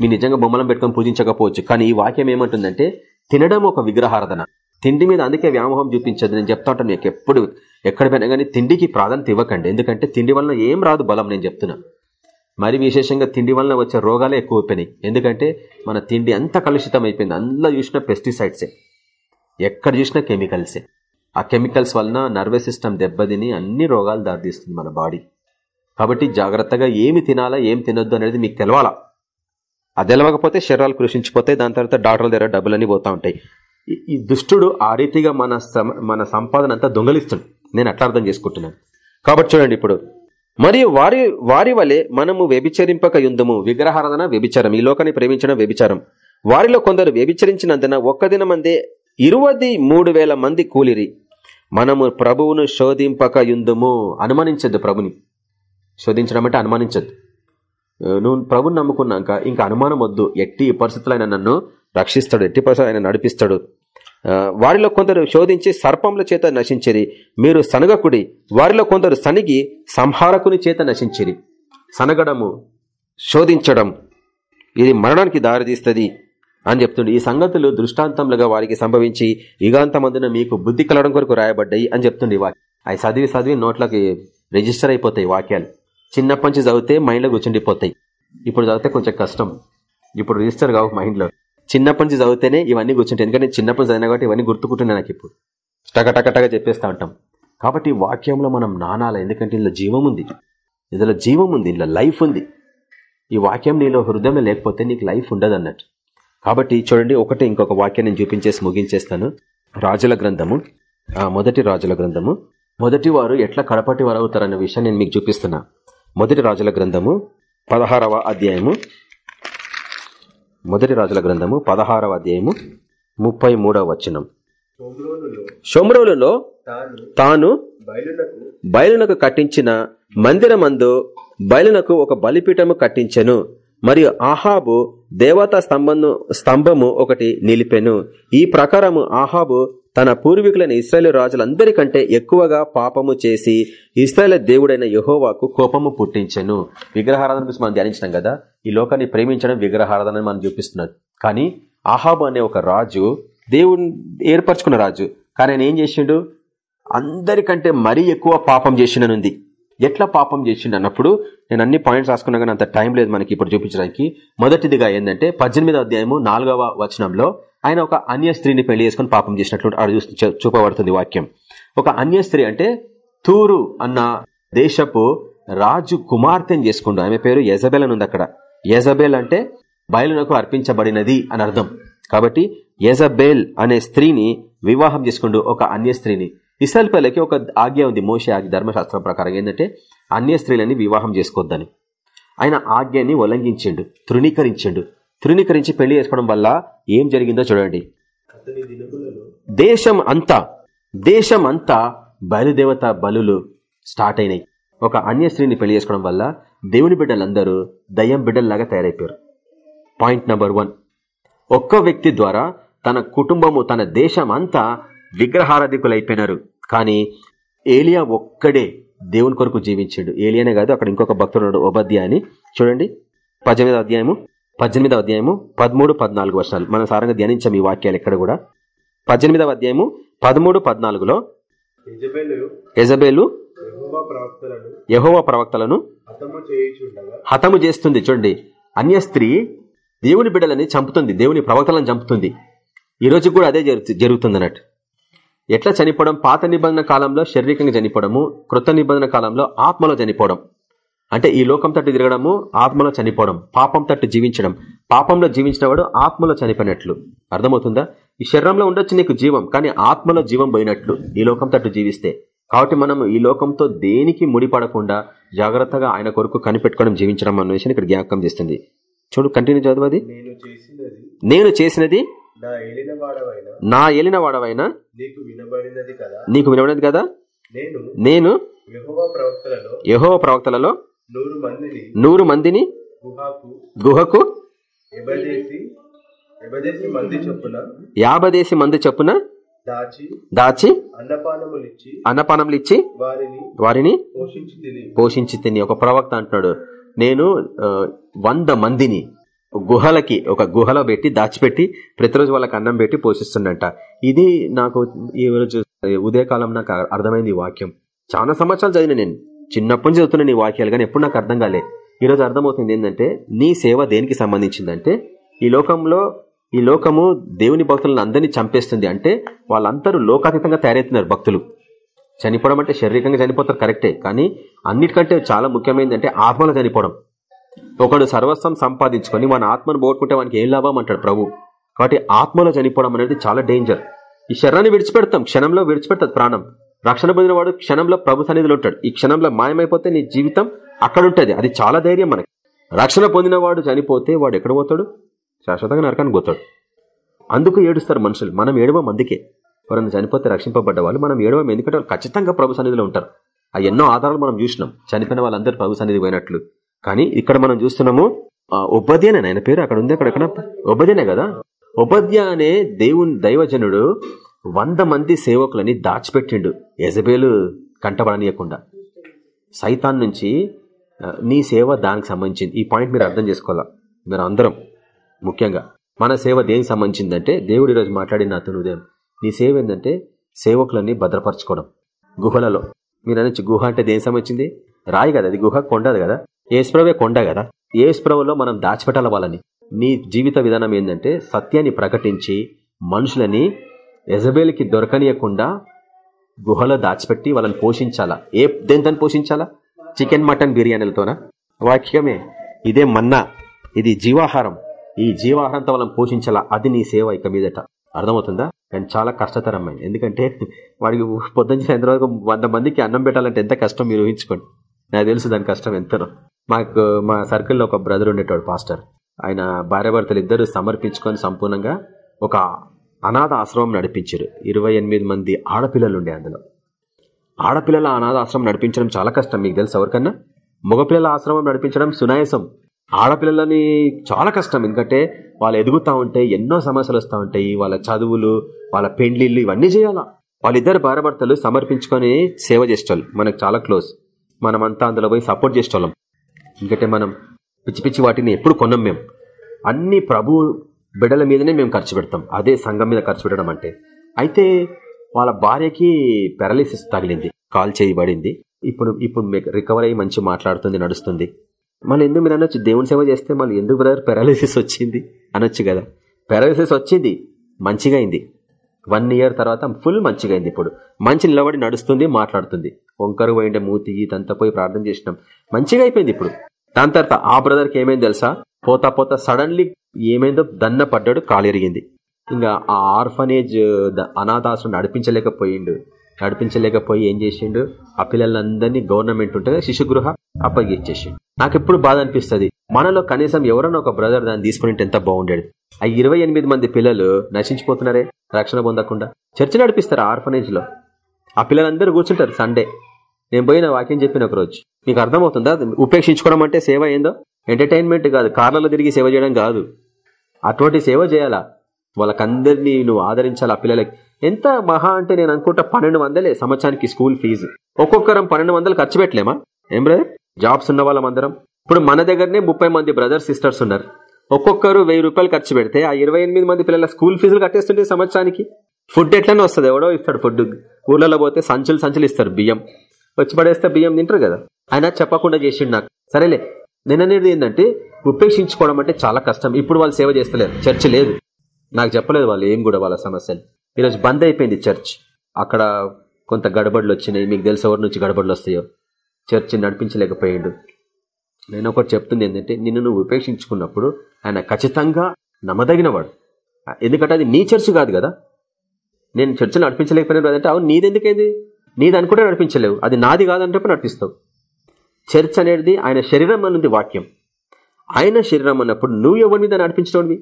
Speaker 1: మీ నిజంగా బొమ్మలం పెట్టుకొని పూజించకపోవచ్చు. కానీ ఈ వాక్యం ఏమంటుందంటే తినడం ఒక విగ్రహారాధన. తిండి మీద అందుకే వ్యామోహం చూపించదు నేను చెప్తా ఉంటాను మీకు ఎప్పుడు. ఎక్కడ పోయినా కానీ తిండికి ప్రాధాన్యత ఇవ్వకండి. ఎందుకంటే తిండి వలన ఏం రాదు బలం నేను చెప్తున్నా. మరి విశేషంగా తిండి వలన వచ్చే రోగాలే ఎక్కువ అయిపోయినాయి. ఎందుకంటే మన తిండి అంత కలుషితం అయిపోయింది. అందులో చూసిన పెస్టిసైడ్సే. ఎక్కడ చూసినా కెమికల్సే. ఆ కెమికల్స్ వలన నర్వస్ సిస్టమ్ దెబ్బతిని అన్ని రోగాలు దారితీస్తుంది మన బాడీ. కాబట్టి జాగ్రత్తగా ఏమి తినాలా ఏం తినొద్దు అనేది మీకు తెలవాలా. అది తెలవకపోతే శరీరాలు కృషించిపోతాయి దాని తర్వాత డాక్టర్ల దగ్గర డబ్బులన్నీ పోతూ ఉంటాయి. ఈ- దుష్టుడు ఆ రీతిగా మన మన సంపాదన అంతా దొంగలిస్తుంది నేను అట్లా అర్థం చేసుకుంటున్నాను. కాబట్టి చూడండి ఇప్పుడు. మరియు వారి వారి వలె మనము వ్యభిచరింపక యుందుము విగ్రహారాధన వ్యభిచారం. ఈ లోకాన్ని ప్రేమించడం వ్యభిచారం. వారిలో కొందరు వ్యభిచరించినందున ఒక్క దినమందే ఇరువది మూడు వేల మంది కూలిరి. మనము ప్రభువును శోధింపక యుందుము అనుమానించద్దు ప్రభుని. శోధించడం అంటే అనుమానించద్దు. నువ్వు ప్రభుని నమ్ముకున్నాక ఇంకా అనుమానం వద్దు. ఎట్టి పరిస్థితులు ఆయన నన్ను రక్షిస్తాడు ఎట్టి పరిస్థితులు ఆయన నడిపిస్తాడు. వారిలో కొందరు శోధించి సర్పముల చేత నశించిరి. మీరు సనగకుడి. వారిలో కొందరు సనిగి సంహారకుని చేత నశించిరి. సనగడము శోధించడం. ఇది మరణానికి దారితీస్తుంది అని చెప్తుండే. ఈ సంగతులు దృష్టాంతములుగా వారికి సంభవించి యుగాంతమందున మీకు బుద్ధి కలడం కొరకు రాయబడ్డాయి అని చెప్తుండే వాక్యం. అవి చదివి చదివి నోట్లకి రిజిస్టర్ అయిపోతాయి వాక్యాలు. చిన్నప్పటి నుంచి చదివితే మైండ్లో కూర్చుండిపోతాయి ఇప్పుడు చదివితే కొంచెం కష్టం. ఇప్పుడు రిజిస్టర్ కావు మైండ్లో చిన్నప్పటి నుంచి చదివితేనే ఇవన్నీ కూర్చుంటాయి ఎందుకంటే నేను చిన్నప్పటి నుంచి చదివినా కాబట్టి ఇవన్నీ గుర్తుకుంటున్నాయి నాకు ఇప్పుడు. టక టక టక చెప్పేస్తా ఉంటాం. కాబట్టి వాక్యంలో మనం నానాల ఎందుకంటే ఇందులో జీవం ఉంది. ఇందులో జీవం ఉంది. ఇందులో లైఫ్ ఉంది. ఈ వాక్యం నీలో హృదయంలో లేకపోతే నీకు లైఫ్ ఉండదు అన్నట్టు. కాబట్టి చూడండి ఒకటి ఇంకొక వాక్యం నేను చూపించేసి ముగించేస్తాను. రాజుల గ్రంథము. మొదటి రాజుల గ్రంథము. మొదటి వారు ఎట్లా కడపటి వారు అవుతారన్న విషయం నేను మీకు చూపిస్తున్నా. మొదటి రాజుల గ్రంథము పదహారవ అధ్యాయము. మొదటి రాజుల గ్రంథము పదహారవ అధ్యాయము ముప్పై మూడవ వచనం. షోమ్రోలులో
Speaker 2: తాను బయలునకు
Speaker 1: బయలునకు కట్టించిన మందిరమందు బయలునకు ఒక బలిపీఠము కట్టించెను మరియు ఆహాబు దేవతా స్తంభము స్తంభము ఒకటి నిలిపెను. ఈ ప్రకారము ఆహాబు తన పూర్వీకులైన ఇస్రాయేల్ రాజులందరికంటే ఎక్కువగా పాపము చేసి ఇస్రాయేల్ దేవుడైన యహోవాకు కోపము పుట్టించెను. విగ్రహారాధన గురించి మనం ధ్యానించినాం కదా? ఈ లోకాన్ని ప్రేమించడం విగ్రహారాధన మనం చూపిస్తున్నారు. కానీ ఆహాబు అనే ఒక రాజు దేవుని ఏర్పరచుకున్న రాజు. కానీ ఆయన ఏం చేసిండు? అందరికంటే మరీ ఎక్కువ పాపం చేసిండనుంది. ఎట్లా పాపం చేసిండు అన్నప్పుడు నేను అన్ని పాయింట్స్ రాసుకున్నా కానీ అంత టైం లేదు మనకి ఇప్పుడు చూపించడానికి. మొదటిదిగా ఏంటంటే పద్దెనిమిదవ అధ్యాయము నాలుగవ వచనంలో ఆయన ఒక అన్య స్త్రీని పెళ్ళి చేసుకుని పాపం చేసినట్లు ఆడ చూ- చూపబడుతుంది వాక్యం. ఒక అన్య స్త్రీ అంటే తూరు అన్న దేశపు రాజు కుమార్తెను చేసుకుండు ఆమె పేరు యజబెల్ అని ఉంది అక్కడ. యజబెల్ అంటే బయలునకు అర్పించబడినది అని అర్థం. కాబట్టి యజబెల్ అనే స్త్రీని వివాహం చేసుకుంటూ ఒక అన్య స్త్రీని. ఇసల్ పిల్లకి ఒక ఆజ్ఞ ఉంది. మోసే ఆజ్ఞ ధర్మశాస్త్రం ప్రకారం ఏంటంటే అన్య స్త్రీలని వివాహం చేసుకోవద్దని. ఆయన ఆజ్ఞని ఉల్లంఘించిండు తృణీకరించిండు. తృణీకరించి పెళ్ళి చేసుకోవడం వల్ల ఏం జరిగిందో చూడండి. దేశం అంతా దేశం అంతా బయలుదేవత బలులు స్టార్ట్ అయినాయి. ఒక అన్య స్త్రీని పెళ్ళి చేసుకోవడం వల్ల దేవుని బిడ్డలందరూ దయ్యం బిడ్డల్లాగా తయారైపోయారు. Point number one. ఒక్క వ్యక్తి ద్వారా తన కుటుంబము తన దేశం అంతా విగ్రహారాధికులైపోయినారు. కానీ ఏలియా ఒక్కడే దేవుని కొరకు జీవించాడు. ఏలియానే కాదు అక్కడ ఇంకొక భక్తుడు ఒబద్య అని చూడండి పద్దెనిమిదో అధ్యాయము. పద్దెనిమిదో అధ్యాయము పదమూడు పద్నాలుగు వర్షాలు. మనం సారంగా ధ్యానించాం ఈ వాక్యాలు ఎక్కడ కూడా. పద్దెనిమిదవ అధ్యాయము పదమూడు పద్నాలుగులో ఎజబేలు
Speaker 2: యెహోవా ప్రవక్తలను హతము
Speaker 1: చేస్తుంది. చూడండి. అన్య స్త్రీ దేవుని బిడ్డలని చంపుతుంది. దేవుని ప్రవక్తలను చంపుతుంది. ఈ రోజు కూడా అదే జరుగు- జరుగుతుంది అన్నట్టు ఎట్లా చనిపోవడం? పాత నిబంధన కాలంలో శారీరకంగా చనిపోవడము కృత నిబంధన కాలంలో ఆత్మలో చనిపోవడం. అంటే ఈ లోకం తట్టు తిరగడము ఆత్మలో చనిపోవడం పాపం తట్టు జీవించడం. పాపంలో జీవించిన వాడు ఆత్మలో చనిపోయినట్లు. అర్థమవుతుందా? ఈ శరీరంలో ఉండొచ్చు నీకు జీవం కానీ ఆత్మలో జీవం పోయినట్లు ఈ లోకం తట్టు జీవిస్తే. కాబట్టి మనం ఈ లోకంతో దేనికి ముడిపడకుండా జాగ్రత్తగా ఆయన కొరకు కనిపెట్టుకోవడం జీవించడం అన్న విషయాన్ని ఇక్కడ జ్ఞాపకం చేస్తుంది. చూడు కంటిన్యూ చదవది
Speaker 2: నేను చేసినది
Speaker 1: నేను చేసినది?
Speaker 2: నా ఏలిన వాడవైన? నీకు వినబడినది కదా? నేను
Speaker 1: యహో ప్రవక్తలలో
Speaker 2: నూరు మందిని గుహాకు ఎబదేసి మంది చొప్పున
Speaker 1: యాభదేసి మంది చొప్పున
Speaker 2: దాచి
Speaker 1: అన్నపానములు ఇచ్చి
Speaker 2: వారిని పోషించి తిని.
Speaker 1: ఒక ప్రవక్త అంటున్నాడు నేను వంద మందిని గుహలకి ఒక గుహలో పెట్టి దాచిపెట్టి ప్రతిరోజు వాళ్ళకి అన్నం పెట్టి పోషిస్తుండంట. ఇది నాకు ఈ రోజు ఉదయకాలం నాకు అర్థమైంది వాక్యం. చాలా సంవత్సరాలు చదివిన నేను. చిన్నప్పటి నుంచి చదువుతున్న నీ వాక్యాలు కానీ ఎప్పుడు నాకు అర్థం కాలే. ఈరోజు అర్థమవుతుంది ఏంటంటే నీ సేవ దేనికి సంబంధించిందంటే ఈ లోకంలో ఈ లోకము దేవుని భక్తులను అందరినీ చంపేస్తుంది అంటే వాళ్ళందరూ లోకాతీతంగా తయారవుతున్నారు భక్తులు. చనిపోవడం అంటే శారీరకంగా చనిపోతారు కరెక్టే. కానీ అన్నిటికంటే చాలా ముఖ్యమైనదంటే ఆత్మలో చనిపోవడం. ఒకడు సర్వస్వం సంపాదించుకొని మన ఆత్మను పోగొట్టుకుంటే వానికి ఏం లాభం అంటాడు ప్రభు. కాబట్టి ఆత్మలో చనిపోవడం అనేది చాలా డేంజర్ ఈ శరీరాన్ని విడిచిపెడతాం క్షణంలో విడిచిపెడతాది ప్రాణం. రక్షణ పొందిన వాడు క్షణంలో ప్రభు సన్నిధిలో ఉంటాడు. ఈ క్షణంలో మాయమైపోతే నీ జీవితం అక్కడ ఉంటది అది చాలా ధైర్యం మనకి. రక్షణ పొందిన వాడు చనిపోతే వాడు ఎక్కడ పోతాడు? శాశ్వతంగా నరకానికి పోతాడు. అందుకు ఏడుస్తారు మనుషులు. మనం ఏడవం అందుకే. ఎవరైనా చనిపోతే రక్షింపబడ్డ వాళ్ళు మనం ఏడవం. ఎందుకంటే వాళ్ళు ఖచ్చితంగా ప్రభు సన్నిధిలో ఉంటారు. ఆ ఎన్నో ఆధారాలు మనం చూసినాం. చనిపోయిన వాళ్ళందరూ ప్రభు సన్నిధి పోయినట్లు. కానీ ఇక్కడ మనం చూస్తున్నాము ఉపాధ్యాయనే ఆయన పేరు అక్కడ ఉంది అక్కడ ఎక్కడ కదా? ఉపాధ్య అనే దేవుని దైవజనుడు వంద మంది సేవకులని దాచిపెట్టిండు. యజబేలు కంటబడనీయకుండా. సైతాన్ నుంచి నీ సేవ దానికి సంబంధించింది. ఈ పాయింట్ మీరు అర్థం చేసుకోవాలా? మీరు అందరం ముఖ్యంగా. మన సేవ దేనికి సంబంధించిందంటే దేవుడు ఈరోజు మాట్లాడిన అతను ఉదయం నీ సేవ ఏంటంటే సేవకులని భద్రపరచుకోవడం. గుహలలో. మీరు అనొచ్చు గుహ అంటే దేనికి సంబంధించింది? రాయి కదా అది గుహ కొండది కదా? ఏసుప్రవే కొండ కదా? ఏసుప్రవలో మనం దాచిపెట్టాల వాళ్ళని? నీ జీవిత విధానం ఏంటంటే సత్యాన్ని ప్రకటించి మనుషులని యజబేలికి దొరకనీయకుండా గుహలో దాచిపెట్టి వాళ్ళని పోషించాలా? ఏ దేంతని పోషించాలా? Chicken mutton బిర్యానీలతోనా? వాక్యమే ఇదే మన్నా ఇది జీవాహారం. ఈ జీవాహారంతో వాళ్ళని పోషించాలా? అది నీ సేవ ఇక మీదట. అర్థమవుతుందా? కానీ చాలా కష్టతరం ఎందుకంటే వాడికి పొద్దున్న సాయంత్రం వరకు వంద మందికి అన్నం పెట్టాలంటే ఎంత కష్టం మీరు ఊహించుకోండి. నాకు తెలుసు దాని కష్టం ఎంతనో. మాకు మా సర్కిల్లో ఒక బ్రదర్ ఉండేటోడు పాస్టర్. ఆయన భార్యాభర్తలు ఇద్దరు సమర్పించుకొని సంపూర్ణంగా ఒక అనాథ ఆశ్రమం నడిపించారు. ఇరవై ఎనిమిది మంది ఆడపిల్లలు ఉండే అందులో. ఆడపిల్లల అనాథ ఆశ్రమం నడిపించడం చాలా కష్టం మీకు తెలుసు ఎవరికన్నా? మగపిల్లల ఆశ్రమం నడిపించడం సునాయసం. ఆడపిల్లలని చాలా కష్టం ఎందుకంటే వాళ్ళు ఎదుగుతూ ఉంటే ఎన్నో సమస్యలు వస్తూ ఉంటాయి. వాళ్ళ చదువులు వాళ్ళ పెండ్లిళ్ళు ఇవన్నీ చేయాలా? వాళ్ళిద్దరు భార్యభర్తలు సమర్పించుకొని సేవ చేసేవాళ్ళు మనకు చాలా క్లోజ్. మనమంతా అందులో పోయి సపోర్ట్ చేసేవాళ్ళం ఎందుకంటే మనం పిచ్చి పిచ్చి వాటిని ఎప్పుడు కొన్నాం మేము. అన్ని ప్రభు బిడ్డల మీదనే మేము ఖర్చు పెడతాం. అదే సంఘం మీద ఖర్చు పెట్టడం అంటే. అయితే వాళ్ళ భార్యకి పెరలిసిస్ తగిలింది. కాల్ చేయబడింది ఇప్పుడు ఇప్పుడు రికవర్ అయ్యి మంచి మాట్లాడుతుంది నడుస్తుంది. మళ్ళీ ఎందుకు మీరు అనొచ్చు? దేవుని సేవ చేస్తే మళ్ళీ ఎందుకు బ్రదర్ పెరాలిసిస్ వచ్చింది? అనొచ్చు కదా. పెరాలిసిస్ వచ్చింది. మంచిగా అయింది. వన్ ఇయర్ తర్వాత ఫుల్ మంచిగా అయింది ఇప్పుడు. మంచి నిలబడి నడుస్తుంది మాట్లాడుతుంది. వంకరు పోయిండే మూతి ఇదంతా పోయి ప్రార్థన చేసినాం. మంచిగా అయిపోయింది ఇప్పుడు. దాని తర్వాత ఆ బ్రదర్కి ఏమైంది తెలుసా? పోతా పోతా సడన్లీ ఏమైందో దన్న పడ్డాడు కాలిరిగింది. ఇంకా ఆ ఆర్ఫనేజ్ అనాథాశ్రం నడిపించలేకపోయిండు. నడిపించలేకపోయి ఏం చేసిండు? ఆ పిల్లలందరినీ గవర్నమెంట్ ఉంటుంది శిశుగృహ అప్పగించేసిండు. నాకు ఎప్పుడు బాధ అనిపిస్తుంది. మనలో కనీసం ఎవరైనా ఒక బ్రదర్ దాన్ని తీసుకుని ఎంత బాగుండేది. ఆ ఇరవై ఎనిమిది పిల్లలు నశించిపోతున్నారే రక్షణ పొందకుండా? చర్చ నడిపిస్తారు ఆర్ఫనేజ్లో ఆ పిల్లలందరూ కూర్చుంటారు సండే. నేను పోయిన వాక్యం చెప్పిన ఒక రోజు అర్థమవుతుందా? ఉపేక్షించుకోవడం అంటే సేవ ఏందో? ఎంటర్టైన్మెంట్ కాదు కార్లలో తిరిగి సేవ చేయడం కాదు. అటువంటి సేవ చేయాలా? వాళ్ళకందరినీ నువ్వు ఆదరించాలి ఆ పిల్లలకి? ఎంత మహా అంటే నేను అనుకుంటా పన్నెండు వందలే సంవత్సరానికి స్కూల్ ఫీజు. ఒక్కొక్కరం పన్నెండు వందలు ఖర్చు పెట్టలేమా? ఏం బ్రదర్ జాబ్స్ ఉన్న వాళ్ళం అందరం. ఇప్పుడు మన దగ్గరనే ముప్పై మంది బ్రదర్స్ సిస్టర్స్ ఉన్నారు. ఒక్కొక్కరు వెయ్యి రూపాయలు ఖర్చు పెడితే ఆ ఇరవై మంది పిల్లల స్కూల్ ఫీజులు కట్టేస్తుంటే సంవత్సరానికి. ఫుడ్ ఎట్లనే వస్తుంది ఎవడో ఇస్తాడు ఫుడ్. ఊర్లలో పోతే సంచులు సంచులు ఇస్తారు బియ్యం. వచ్చి పడేస్తే బియ్యం తింటారు కదా. ఆయన చెప్పకుండా చేసిండు నాకు. సరేలే నేననేది ఏంటంటే ఉపేక్షించుకోవడం అంటే చాలా కష్టం. ఇప్పుడు వాళ్ళు సేవ చేస్తలేరు. చర్చ్ లేదు. నాకు చెప్పలేదు వాళ్ళు ఏం కూడా వాళ్ళ సమస్యలు. ఈరోజు బంద్ అయిపోయింది చర్చ్. అక్కడ కొంత గడబడులు వచ్చినాయి. మీకు తెలిసి ఎవరి నుంచి గడబడులు వస్తాయో. చర్చ్ నడిపించలేకపోయాడు. నేను ఒకటి చెప్తుంది ఏంటంటే నిన్ను నువ్వు ఉపేక్షించుకున్నప్పుడు ఆయన ఖచ్చితంగా నమ్మదగినవాడు. ఎందుకంటే అది నీ చర్చ్ కాదు కదా. నేను చర్చ్ నడిపించలేకపోయినా అంటే అవును నీదెందుకైంది? నీది అనుకుంటే నడిపించలేవు. అది నాది కాదంటే నడిపిస్తావు. చర్చ్ అనేది ఆయన శరీరం అన్నది వాక్యం. ఆయన శరీరం అన్నప్పుడు నువ్వు ఎవరి మీద నడిపించడం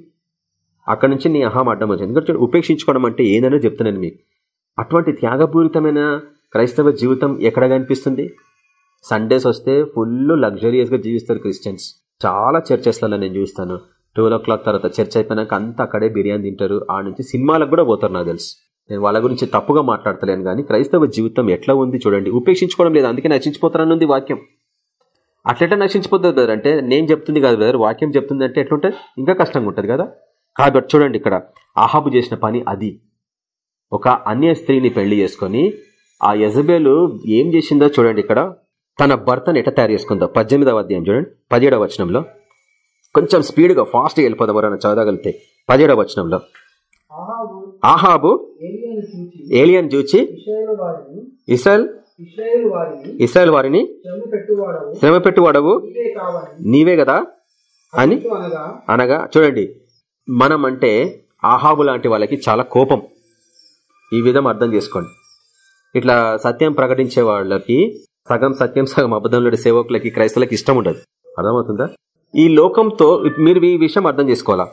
Speaker 1: అక్కడి నుంచి నీ అహం అడ్డం వచ్చింది. ఎందుకంటే ఉపేక్షించుకోవడం అంటే ఏందనో చెప్తున్నాను మీకు? అటువంటి త్యాగపూరితమైన క్రైస్తవ జీవితం ఎక్కడ కనిపిస్తుంది? సండేస్ వస్తే ఫుల్ లగ్జరియస్గా జీవిస్తారు క్రిస్టియన్స్. చాలా చర్చెస్లలో నేను చూస్తాను. ట్వెల్వ్ ఓ క్లాక్ తర్వాత చర్చ్ అయిపోయినాక అంతా అక్కడే బిర్యానీ తింటారు. ఆ నుంచి సినిమాలకు కూడా పోతారు నాకు తెలుసు. నేను వాళ్ళ గురించి తప్పుగా మాట్లాడతలేను కానీ క్రైస్తవ జీవితం ఎట్లా ఉంది చూడండి. ఉపేక్షించుకోవడం లేదు. అందుకే నశించిపోతారనుంది వాక్యం. అట్లెట్లా నశించిపోతుంది అంటే నేను చెప్తుంది కాదు బ్రదర్ వాక్యం చెప్తుంది అంటే ఎట్లుంటుంది ఇంకా కష్టంగా ఉంటుంది కదా? కాబట్టి చూడండి ఇక్కడ ఆహాబు చేసిన పని అది. ఒక అన్య స్త్రీని పెళ్ళి చేసుకొని ఆ యజబేలు ఏం చేసిందో చూడండి ఇక్కడ. తన భర్తను ఎట్ట తయారు చేసుకుందో. పద్దెనిమిదవ అధ్యాయం చూడండి పదిహేడవ వచనంలో. కొంచెం స్పీడ్గా ఫాస్ట్గా వెళ్ళిపోదాం ఎవరైనా చదవగలిగితే. పదిహేడవ వచనంలో.
Speaker 3: ఆహాబు ఏలియాను చూచి వారిని
Speaker 1: ఇస్రాయల్
Speaker 3: వారిని శ్రమ పెట్టువాడవు. నీవే
Speaker 1: కదా? అని
Speaker 3: అనగా
Speaker 1: అనగా చూడండి మనం అంటే ఆహాబు లాంటి వాళ్ళకి చాలా కోపం. ఈ విధం అర్థం చేసుకోండి. ఇట్లా సత్యం ప్రకటించే వాళ్ళకి సగం సత్యం సగం అబద్ధంలో సేవకులకి క్రైస్తవులకి ఇష్టం ఉండదు. అర్థమవుతుందా? ఈ లోకంతో మీరు ఈ విషయం అర్థం చేసుకోవాలా?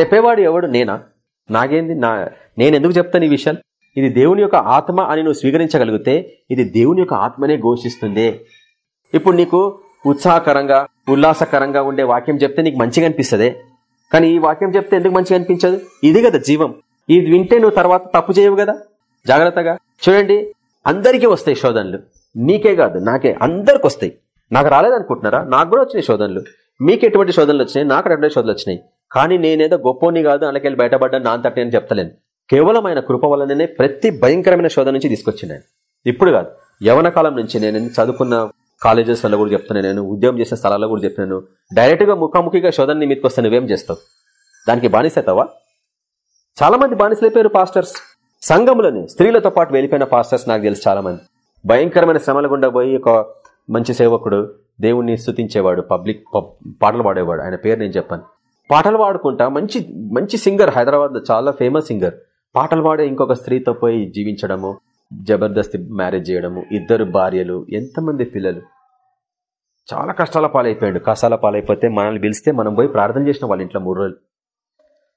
Speaker 1: చెప్పేవాడు ఎవడు? నేనా? నాగేంది? నా నేను ఎందుకు చెప్తాను ఈ విషయాలు? ఇది దేవుని యొక్క ఆత్మ అని నువ్వు స్వీకరించగలిగితే ఇది దేవుని యొక్క ఆత్మనే ఘోషిస్తుంది. ఇప్పుడు నీకు ఉత్సాహకరంగా ఉల్లాసకరంగా ఉండే వాక్యం చెప్తే నీకు మంచిగా అనిపిస్తుంది? కానీ ఈ వాక్యం చెప్తే ఎందుకు మంచిగా అనిపించదు? ఇది కదా జీవం. ఇది వింటే నువ్వు తర్వాత తప్పు చేయవు కదా? జాగ్రత్తగా. చూడండి అందరికీ వస్తాయి శోధనలు. నీకే కాదు నాకే. అందరికి వస్తాయి. నాకు రాలేదనుకుంటున్నారా? నాకు కూడా వచ్చినాయి శోధనలు. మీకు ఎటువంటి శోధనలు వచ్చినాయి? నాకు ఎటువంటి శోధనలు వచ్చినాయి. కానీ నేనేదో గొప్పని కాదు అలాకెళ్ళి బయటపడ్డా నా అంతటి అని చెప్తలేను. కేవలం ఆయన కృప వల్లనే ప్రతి భయంకరమైన శోధన నుంచి తీసుకొచ్చిండు ఇప్పుడు కాదు. యవన కాలం నుంచి నేను చదువుకున్న కాలేజెస్లలో కూడా చెప్తున్నాను నేను ఉద్యోగం చేసిన స్థలాల్లో కూడా చెప్తున్నాను డైరెక్ట్గా ముఖాముఖిగా శోధన నిమిత్తికి వస్తే నువ్వేం చేస్తావు? దానికి బానిసతావా చాలా మంది బానిసలైపోయారు పాస్టర్స్ సంఘంలోనే స్త్రీలతో పాటు వెళ్ళిపోయిన పాస్టర్స్ నాకు తెలుసు చాలా మంది భయంకరమైన శ్రమల గుండా పోయి ఒక మంచి సేవకుడు దేవుణ్ణి స్థుతించేవాడు పబ్లిక్ పాటలు పాడేవాడు. ఆయన పేరు నేను చెప్పాను. పాటలు పాడుకుంటా మంచి మంచి సింగర్ హైదరాబాద్ చాలా ఫేమస్ సింగర్ పాటలు పాడే ఇంకొక స్త్రీతో పోయి జీవించడము జబర్దస్తి మ్యారేజ్ చేయడము ఇద్దరు భార్యలు ఎంతమంది పిల్లలు. చాలా కష్టాల పాలైపోయాడు. కష్టాల పాలైపోతే మనల్ని పిలిస్తే మనం పోయి ప్రార్థన చేసిన వాళ్ళ ఇంట్లో మూడు రోజులు.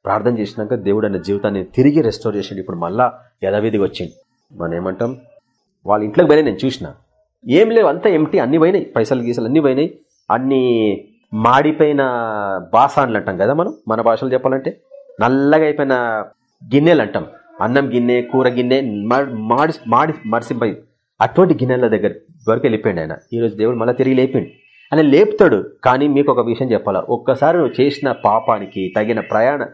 Speaker 1: ప్రార్థన చేసినాక దేవుడు అనే జీవితాన్ని తిరిగి రెస్టోర్ చేసిండు. ఇప్పుడు మళ్ళా యథావిధిగా వచ్చింది మనం ఏమంటాం? వాళ్ళ ఇంట్లోకి పోయినా నేను చూసిన. ఏం లేవు అంతా ఎంటీ అన్ని పోయినాయి. పైసలు గీసలు అన్ని పోయినాయి. అన్ని మాడిపోయిన బాసాన్లు అంటాం కదా మనం మన భాషలో చెప్పాలంటే. నల్లగా అయిపోయిన గిన్నెలు అంటాం అన్నం గిన్నె కూర గిన్నె మాడి మాడి మరిసింపై. అటువంటి గిన్నెల దగ్గర వరకు వెళ్ళిపోయింది ఆయన. ఈరోజు దేవుడు మళ్ళీ తిరిగి లేపిండు. ఆయన లేపుతాడు కానీ మీకు ఒక విషయం చెప్పాలా? ఒక్కసారి నువ్వు చేసిన పాపానికి తగిన ప్రయాణ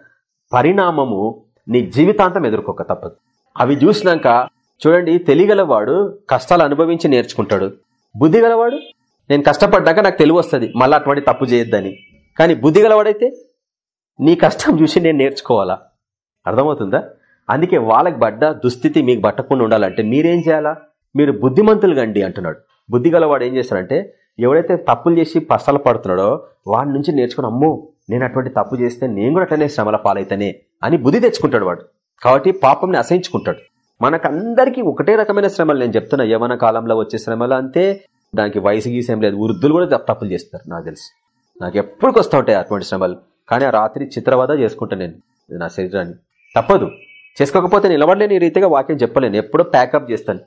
Speaker 1: పరిణామము నీ జీవితాంతం ఎదుర్కోక తప్పదు. అవి చూసినాక చూడండి తెలియగలవాడు కష్టాలు అనుభవించి నేర్చుకుంటాడు. బుద్ధి గలవాడు? నేను కష్టపడ్డాక నాకు తెలివి వస్తుంది మళ్ళీ అటువంటి తప్పు చేయొద్దని. కానీ బుద్ధి గలవాడైతే నీ కష్టం చూసి నేను నేర్చుకోవాలా? అర్థమవుతుందా? అందుకే వాళ్ళకి పడ్డ దుస్థితి మీకు పట్టకుండా ఉండాలంటే మీరేం చేయాలా? మీరు బుద్ధిమంతులు గండి అంటున్నాడు. బుద్ధి గలవాడు ఏం చేస్తాడంటే ఎవడైతే తప్పులు చేసి పస్తాలు పడుతున్నాడో వాడి నుంచి నేర్చుకుని అమ్మో నేను అటువంటి తప్పు చేస్తే నేను కూడా అట్లనే శ్రమల పాలైతేనే అని బుద్ధి తెచ్చుకుంటాడు వాడు. కాబట్టి పాపంని అసహించుకుంటాడు. మనకందరికీ ఒకటే రకమైన శ్రమలు నేను చెప్తున్నా. యవన కాలంలో వచ్చే శ్రమలు అంతే దానికి వయసు గీసేం లేదు. వృద్ధులు కూడా తప్పులు చేస్తారు నాకు తెలుసు. నాకు ఎప్పటికొస్తూ ఉంటాయి అటువంటి శ్రమలు. కానీ ఆ రాత్రి చిత్రవద చేసుకుంటాను నేను. నా శరీరాన్ని. తప్పదు. చేసుకోకపోతే నిలబడలేని రీతిగా వాక్యం చెప్పలేను. ఎప్పుడో ప్యాకప్ చేస్తాను.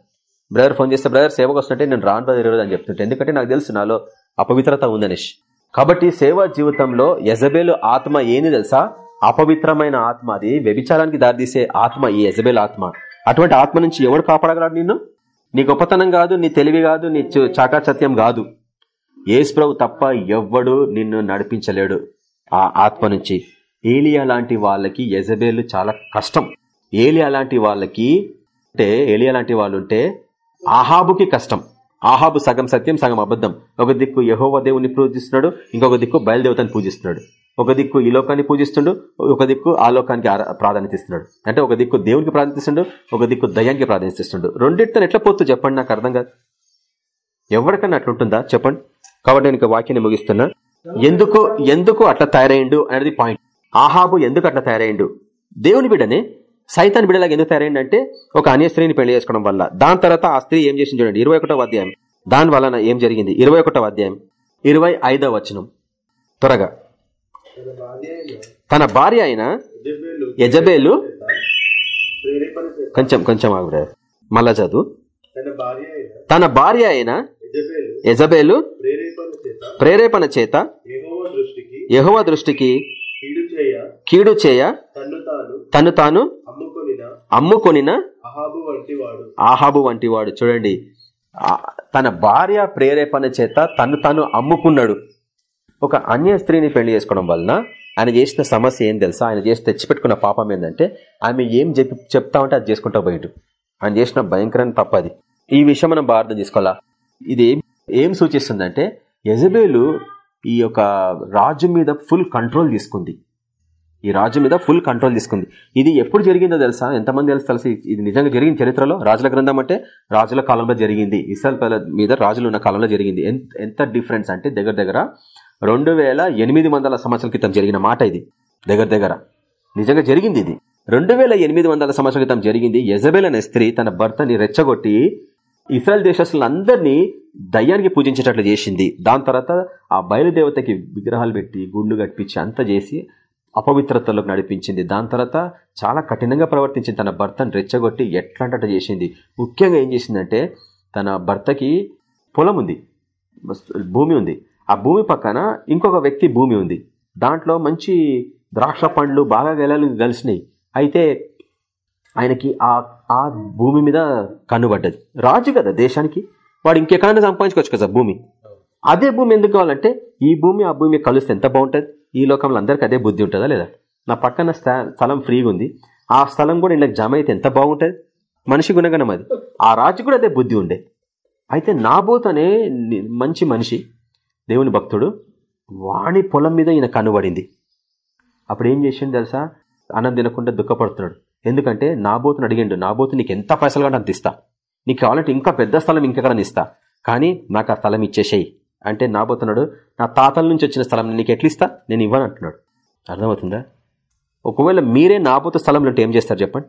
Speaker 1: బ్రదర్ ఫోన్ చేస్తే బ్రదర్ సేవకు వస్తుంటే నేను రాను బ్రదర్ ఈరోజు అని చెప్తుంటే ఎందుకంటే నాకు తెలుసు నాలో అపవిత్రత ఉందనేష్ కాబట్టి సేవా జీవితంలో యజబేలు ఆత్మ ఏంది తెలుసా? అపవిత్రమైన ఆత్మ. అది వ్యభిచారానికి దారితీసే ఆత్మ ఈ యజబేల్ ఆత్మ. అటువంటి ఆత్మ నుంచి ఎవడు కాపాడగలడు నిన్ను? నీ గొప్పతనం కాదు నీ తెలివి కాదు నీ చు- చాకాచత్యం కాదు. ఏసుప్రభు తప్ప ఎవ్వడు నిన్ను నడిపించలేడు. ఆ ఆత్మ నుంచి. ఏలియా లాంటి వాళ్ళకి యజబేలు చాలా కష్టం. ఏలియా లాంటి వాళ్ళకి అంటే ఏలియా లాంటి వాళ్ళు ఉంటే ఆహాబుకి కష్టం. ఆహాబు సగం సత్యం సగం అబద్ధం. ఒక దిక్కు యహోవ దేవుని పూజిస్తున్నాడు ఇంకొక దిక్కు బయలుదేవతని పూజిస్తున్నాడు. ఒక దిక్కు ఈ లోకాన్ని పూజిస్తుండు ఒక దిక్కు ఆ లోకానికి ఆరా- ప్రాధాన్యత ఇస్తున్నాడు. అంటే ఒక దిక్కు దేవునికి ప్రాధాన్యత ఒక దిక్కు దయానికి ప్రాధాన్యత ఇస్తుండు. రెండింటితో ఎట్లా పోతూ చెప్పండి నాకు అర్థం కాదు. ఎవరికన్నా అట్లుంటుందా చెప్పండి. కాబట్టి నేను వాక్యాన్ని ముగిస్తున్నా. ఎందుకు ఎందుకు అట్లా తయారైండు అనేది పాయింట్ ఆహాబు ఎందుకు అట్లా తయారైండు దేవుని బిడ్డనే సైతాన్ బిడ్డలాగా ఎందుకు తయారైందంటే అంటే ఒక అన్య స్త్రీని పెళ్ళి చేసుకోవడం వల్ల. దాని తర్వాత ఆ స్త్రీ ఏం చేసింది చూడండి ఇరవై ఒకటో అధ్యాయం. దాని వలన ఏం జరిగింది? ఇరవై ఒకటో అధ్యాయం ఇరవై ఐదవ వచనం. త్వరగా.
Speaker 2: తన భార్య అయిన యజబేలు
Speaker 1: కొంచెం కొంచెం ఆవిడ మళ్ళా చదువు.
Speaker 2: తన భార్య అయిన యజబేలు ప్రేరేపణ చేత యహోవ దృష్టికి కీడు చేయ తాను
Speaker 1: తను
Speaker 2: అమ్ముకొనిన
Speaker 1: ఆహాబు వంటి వాడు చూడండి తన భార్య ప్రేరేపణ చేత తను తాను అమ్ముకున్నాడు. ఒక అన్య స్త్రీని పెళ్ళి చేసుకోవడం వలన ఆయన చేసిన సమస్య ఏం తెలుసా? ఆయన చేసి తెచ్చిపెట్టుకున్న పాపం ఏంటంటే ఆమె ఏం చెప్పి చెప్తా ఉంటే అది చేసుకుంటా పోయిటు ఆయన చేసిన భయంకరమైన తప్ప అది. ఈ విషయం మనం బాగా అర్థం చేసుకోవాలా? ఇది ఏం ఏం సూచిస్తుందంటే యజబేలు ఈ యొక్క రాజు మీద ఫుల్ కంట్రోల్ తీసుకుంది. ఈ రాజు మీద ఫుల్ కంట్రోల్ తీసుకుంది. ఇది ఎప్పుడు జరిగిందో తెలుసా? ఎంతమంది తెలుసు తెలుసు? ఇది నిజంగా జరిగింది చరిత్రలో రాజుల గ్రంథం అంటే రాజుల కాలంలో జరిగింది. ఇస్రాయల్ మీద రాజులు ఉన్న కాలంలో జరిగింది. ఎంత డిఫరెన్స్ అంటే దగ్గర దగ్గర రెండు వేల ఎనిమిది వందల సంవత్సరాల క్రితం జరిగిన మాట ఇది. దగ్గర దగ్గర. నిజంగా జరిగింది ఇది. రెండు వేల ఎనిమిది వందల సంవత్సరాల క్రితం జరిగింది. యజబెల్ అనే స్త్రీ తన భర్తని రెచ్చగొట్టి ఇస్రాయల్ దేశస్తులందరినీ దయ్యానికి పూజించేటట్లు చేసింది. దాని తర్వాత ఆ బయలుదేవతకి విగ్రహాలు పెట్టి గుండు కట్టించి అంత చేసి అపవిత్రతలోకి నడిపించింది. దాని తర్వాత చాలా కఠినంగా ప్రవర్తించింది. తన భర్తను రెచ్చగొట్టి ఎట్లాంటట చేసింది. ముఖ్యంగా ఏం చేసిందంటే తన భర్తకి పొలం ఉంది. భూమి ఉంది. ఆ భూమి పక్కన ఇంకొక వ్యక్తి భూమి ఉంది. దాంట్లో మంచి ద్రాక్ష పండ్లు బాగా గెలలు కలిసినాయి. అయితే ఆయనకి ఆ ఆ భూమి మీద కన్నుబడ్డది రాజు కదా దేశానికి. వాడు ఇంకెక్కడైనా సంపాదించుకోవచ్చు కదా భూమి. అదే భూమి ఎందుకు కావాలంటే ఈ భూమి ఆ భూమి కలుస్తే ఎంత బాగుంటుంది? ఈ లోకంలో అందరికి అదే బుద్ధి ఉంటుందా లేదా? నా పక్కన స్థలం ఫ్రీగా ఉంది. ఆ స్థలం కూడా ఇలా జమ అయితే ఎంత బాగుంటుంది? మనిషి గుణగణం అది. ఆ రాజు కూడా అదే బుద్ధి ఉండే. అయితే నాబోత్ అనే మంచి మనిషి దేవుని భక్తుడు వాణి పొలం మీద ఈయన కనుబడింది. అప్పుడు ఏం చేసిండు తెలుసా? అన్నం తినకుండా దుఃఖపడుతున్నాడు. ఎందుకంటే నాబోతుని అడిగిండు నాబోతు నీకు ఎంత పైసలు కావాలంటే అంత ఇస్తా. నీకు కావాలంటే ఇంకా పెద్ద స్థలం ఇంకెక్కడ ఇస్తా. కానీ నాకు ఆ స్థలం ఇచ్చేసేయి. అంటే నాబోతున్నాడు నా తాతల నుంచి వచ్చిన స్థలం నీకు ఎట్లా ఇస్తా నేను ఇవ్వను అంటున్నాడు. అర్థమవుతుందా? ఒకవేళ మీరే నాబోతు స్థలంలో ఏం చేస్తారు చెప్పండి?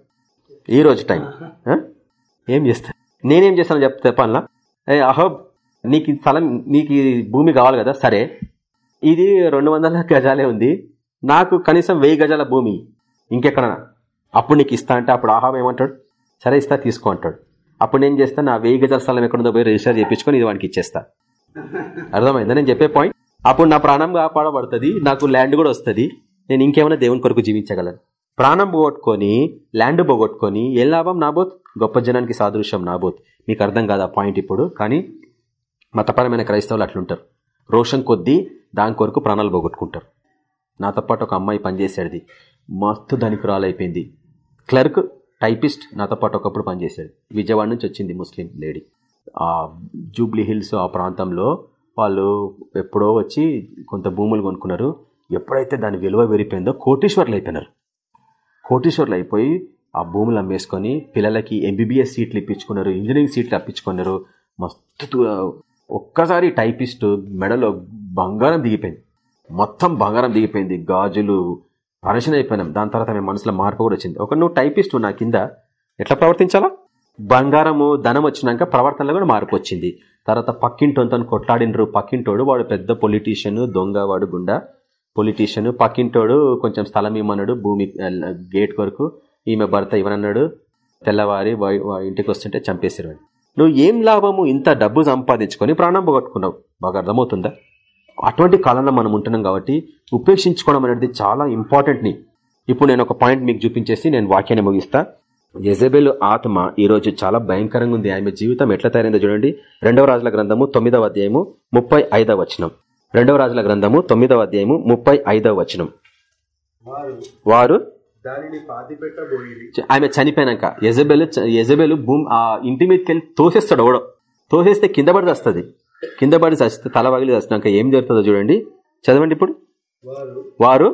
Speaker 1: ఈ రోజు టైం? ఏం చేస్తారు? నేనేం చేస్తాను చెప్ చెప్పాలా ఏ అహోబ్ నీకు ఈ స్థలం నీకు భూమి కావాలి కదా సరే. ఇది రెండు వందల గజాలే ఉంది. నాకు కనీసం వెయ్యి గజాల భూమి. ఇంకెక్కడ అప్పుడు నీకు ఇస్తా అంటే అప్పుడు ఆహాబ్ ఏమంటాడు? సరే ఇస్తా తీసుకో అంటాడు. అప్పుడు నేను చేస్తా నా వెయ్యి గజాల స్థలం ఎక్కడుందో పోయి రిజిస్టర్ చేయించుకొని ఇది వానికి ఇచ్చేస్తా. అర్థమైందా? నేను చెప్పే పాయింట్ అప్పుడు నా ప్రాణం కాపాడబడుతుంది నాకు ల్యాండ్ కూడా వస్తుంది. నేను ఇంకేమైనా దేవుని కొరకు జీవించగలను. ప్రాణం పోగొట్టుకొని ల్యాండ్ పోగొట్టుకొని ఏ లాభం? నాబోత్ గొప్ప జనానికి సాదృశ్యం నాబోత్ మీకు అర్థం కాదు ఆ పాయింట్ ఇప్పుడు? కానీ మతపరమైన క్రైస్తవులు అట్లుంటారు. రోషం కొద్దీ దాని కొరకు ప్రాణాలు పోగొట్టుకుంటారు. నాతో పాటు ఒక అమ్మాయి పనిచేసేది. మస్తు ధనికురాలైపోయింది. క్లర్క్ టైపిస్ట్ నాతో పాటు ఒకప్పుడు పనిచేశాడు విజయవాడ నుంచి వచ్చింది ముస్లిం లేడీ. జూబ్లీ హిల్స్ ఆ ప్రాంతంలో వాళ్ళు ఎప్పుడో వచ్చి కొంత భూములు కొనుక్కున్నారు. ఎప్పుడైతే దాని విలువ పెరిగిపోయిందో కోటీశ్వర్లు అయిపోయినారు. కోటీశ్వర్లు అయిపోయి ఆ భూములు అమ్మేసుకొని పిల్లలకి ఎంబీబీఎస్ సీట్లు ఇప్పించుకున్నారు ఇంజనీరింగ్ సీట్లు అప్పించుకున్నారు. మస్తు ఒక్కసారి టైపిస్ట్ మెడలో బంగారం దిగిపోయింది. మొత్తం బంగారం దిగిపోయింది. గాజులు పరషన్ అయిపోయినాం. దాని తర్వాత మేము మనసులో మార్పు కూడా వచ్చింది. ఒక నువ్వు టైపిస్ట్ నా కింద ఎట్లా ప్రవర్తించాలా? బంగారము ధనం వచ్చినాక ప్రవర్తనలో కూడా మార్పు వచ్చింది. తర్వాత పక్కింటోతో కొట్లాడినరు. పక్కింటోడు వాడు పెద్ద పొలిటీషియన్ దొంగ వాడు గుండా పొలిటీషియన్ పక్కింటోడు కొంచెం స్థలం ఇమ్మన్నాడు భూమి గేట్ కొరకు. ఈమె భర్త ఇవ్వనన్నాడు. తెల్లవారి వా- ఇంటికి వస్తుంటే చంపేసారు నువ్వు ఏం లాభము? ఇంత డబ్బు సంపాదించుకొని ప్రాణం పోగొట్టుకున్నావు. బాగా అర్థమవుతుందా? అటువంటి కాలంలో మనం ఉంటున్నాం కాబట్టి ఉపేక్షించుకోవడం అనేది చాలా ఇంపార్టెంట్ని ఇప్పుడు నేను ఒక పాయింట్ మీకు చూపించేసి నేను వాక్యాన్ని ముగిస్తా. యజబెల్ ఆత్మ ఈరోజు చాలా భయంకరంగా ఉంది. ఆమె జీవితం ఎట్లా తయారైందో చూడండి. రెండవ రాజుల గ్రంథము తొమ్మిదవ అధ్యాయము ముప్పై ఐదవ వచనం. రెండవ రాజుల గ్రంథము తొమ్మిదవ అధ్యాయము ముప్పై ఐదవ వచనం.
Speaker 2: వారు
Speaker 1: ఆమె చనిపోయినాక యజబెల్ యజబెల్ భూమి ఆ ఇంటి మీదకి వెళ్ళి తోసేస్తాడు ఓడ. తోసేస్తే కింద పడి వస్తుంది కింద పడి చస్తే తల వగిలి చచ్చినాక ఏం జరుగుతుందో చూడండి. చదవండి ఇప్పుడు.
Speaker 2: వారు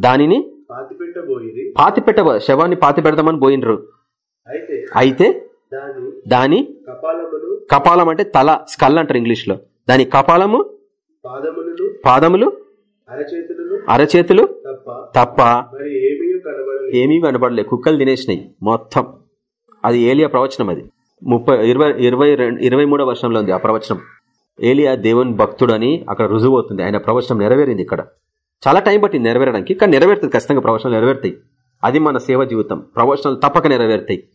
Speaker 2: దానిని
Speaker 1: పాతి పెట్ట శవాన్ని పాతి పెడదామని పోయినరు.
Speaker 2: అయితే దాని
Speaker 1: కపాలం అంటే తల స్కల్ అంటారు ఇంగ్లీష్లో దాని కపాలము పాదములు అరచేతులు
Speaker 2: తప్ప ఏమీ
Speaker 1: కనబడలే కుక్కలు తినేసినాయి మొత్తం. అది ఏలియా ప్రవచనం అది. ముప్పై ఇరవై ఇరవై రెండు ఇరవై మూడో వర్షంలో ఉంది ఆ ప్రవచనం. ఏలియా దేవుని భక్తుడు అని అక్కడ రుజువు అవుతుంది. ఆయన ప్రవచనం నెరవేరింది ఇక్కడ. చాలా టైం పట్టింది నెరవేరడానికి కానీ నెరవేరుతుంది ఖచ్చితంగా ప్రవచనాలు నెరవేరుతాయి. అది మన సేవ జీవితం. ప్రవచనాలు తప్పక నెరవేరుతాయి.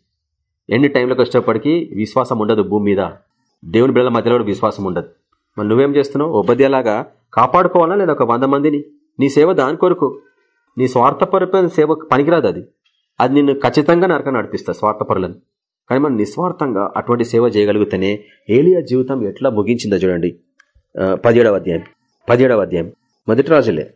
Speaker 1: ఎన్ని టైంలోకి వచ్చేటప్పటికీ విశ్వాసం ఉండదు భూమి మీద. దేవుని బిడ్డల మధ్యలో కూడా విశ్వాసం ఉండదు. మరి నువ్వేం చేస్తున్నావు? ఉపధ్యలాగా కాపాడుకోవాలా లేదా ఒక వంద మందిని? నీ సేవ దాని కొరకు. నీ స్వార్థపరమైన సేవ పనికిరాదు అది. అది నిన్ను ఖచ్చితంగా నరక నడిపిస్తా స్వార్థపరులను. కానీ మనం నిస్వార్థంగా అటువంటి సేవ చేయగలిగితేనే ఏలియా జీవితం ఎట్లా ముగించిందో చూడండి. పదిహేడవ అధ్యాయం. పదిహేడవ అధ్యాయం. మొదటి రాజులే.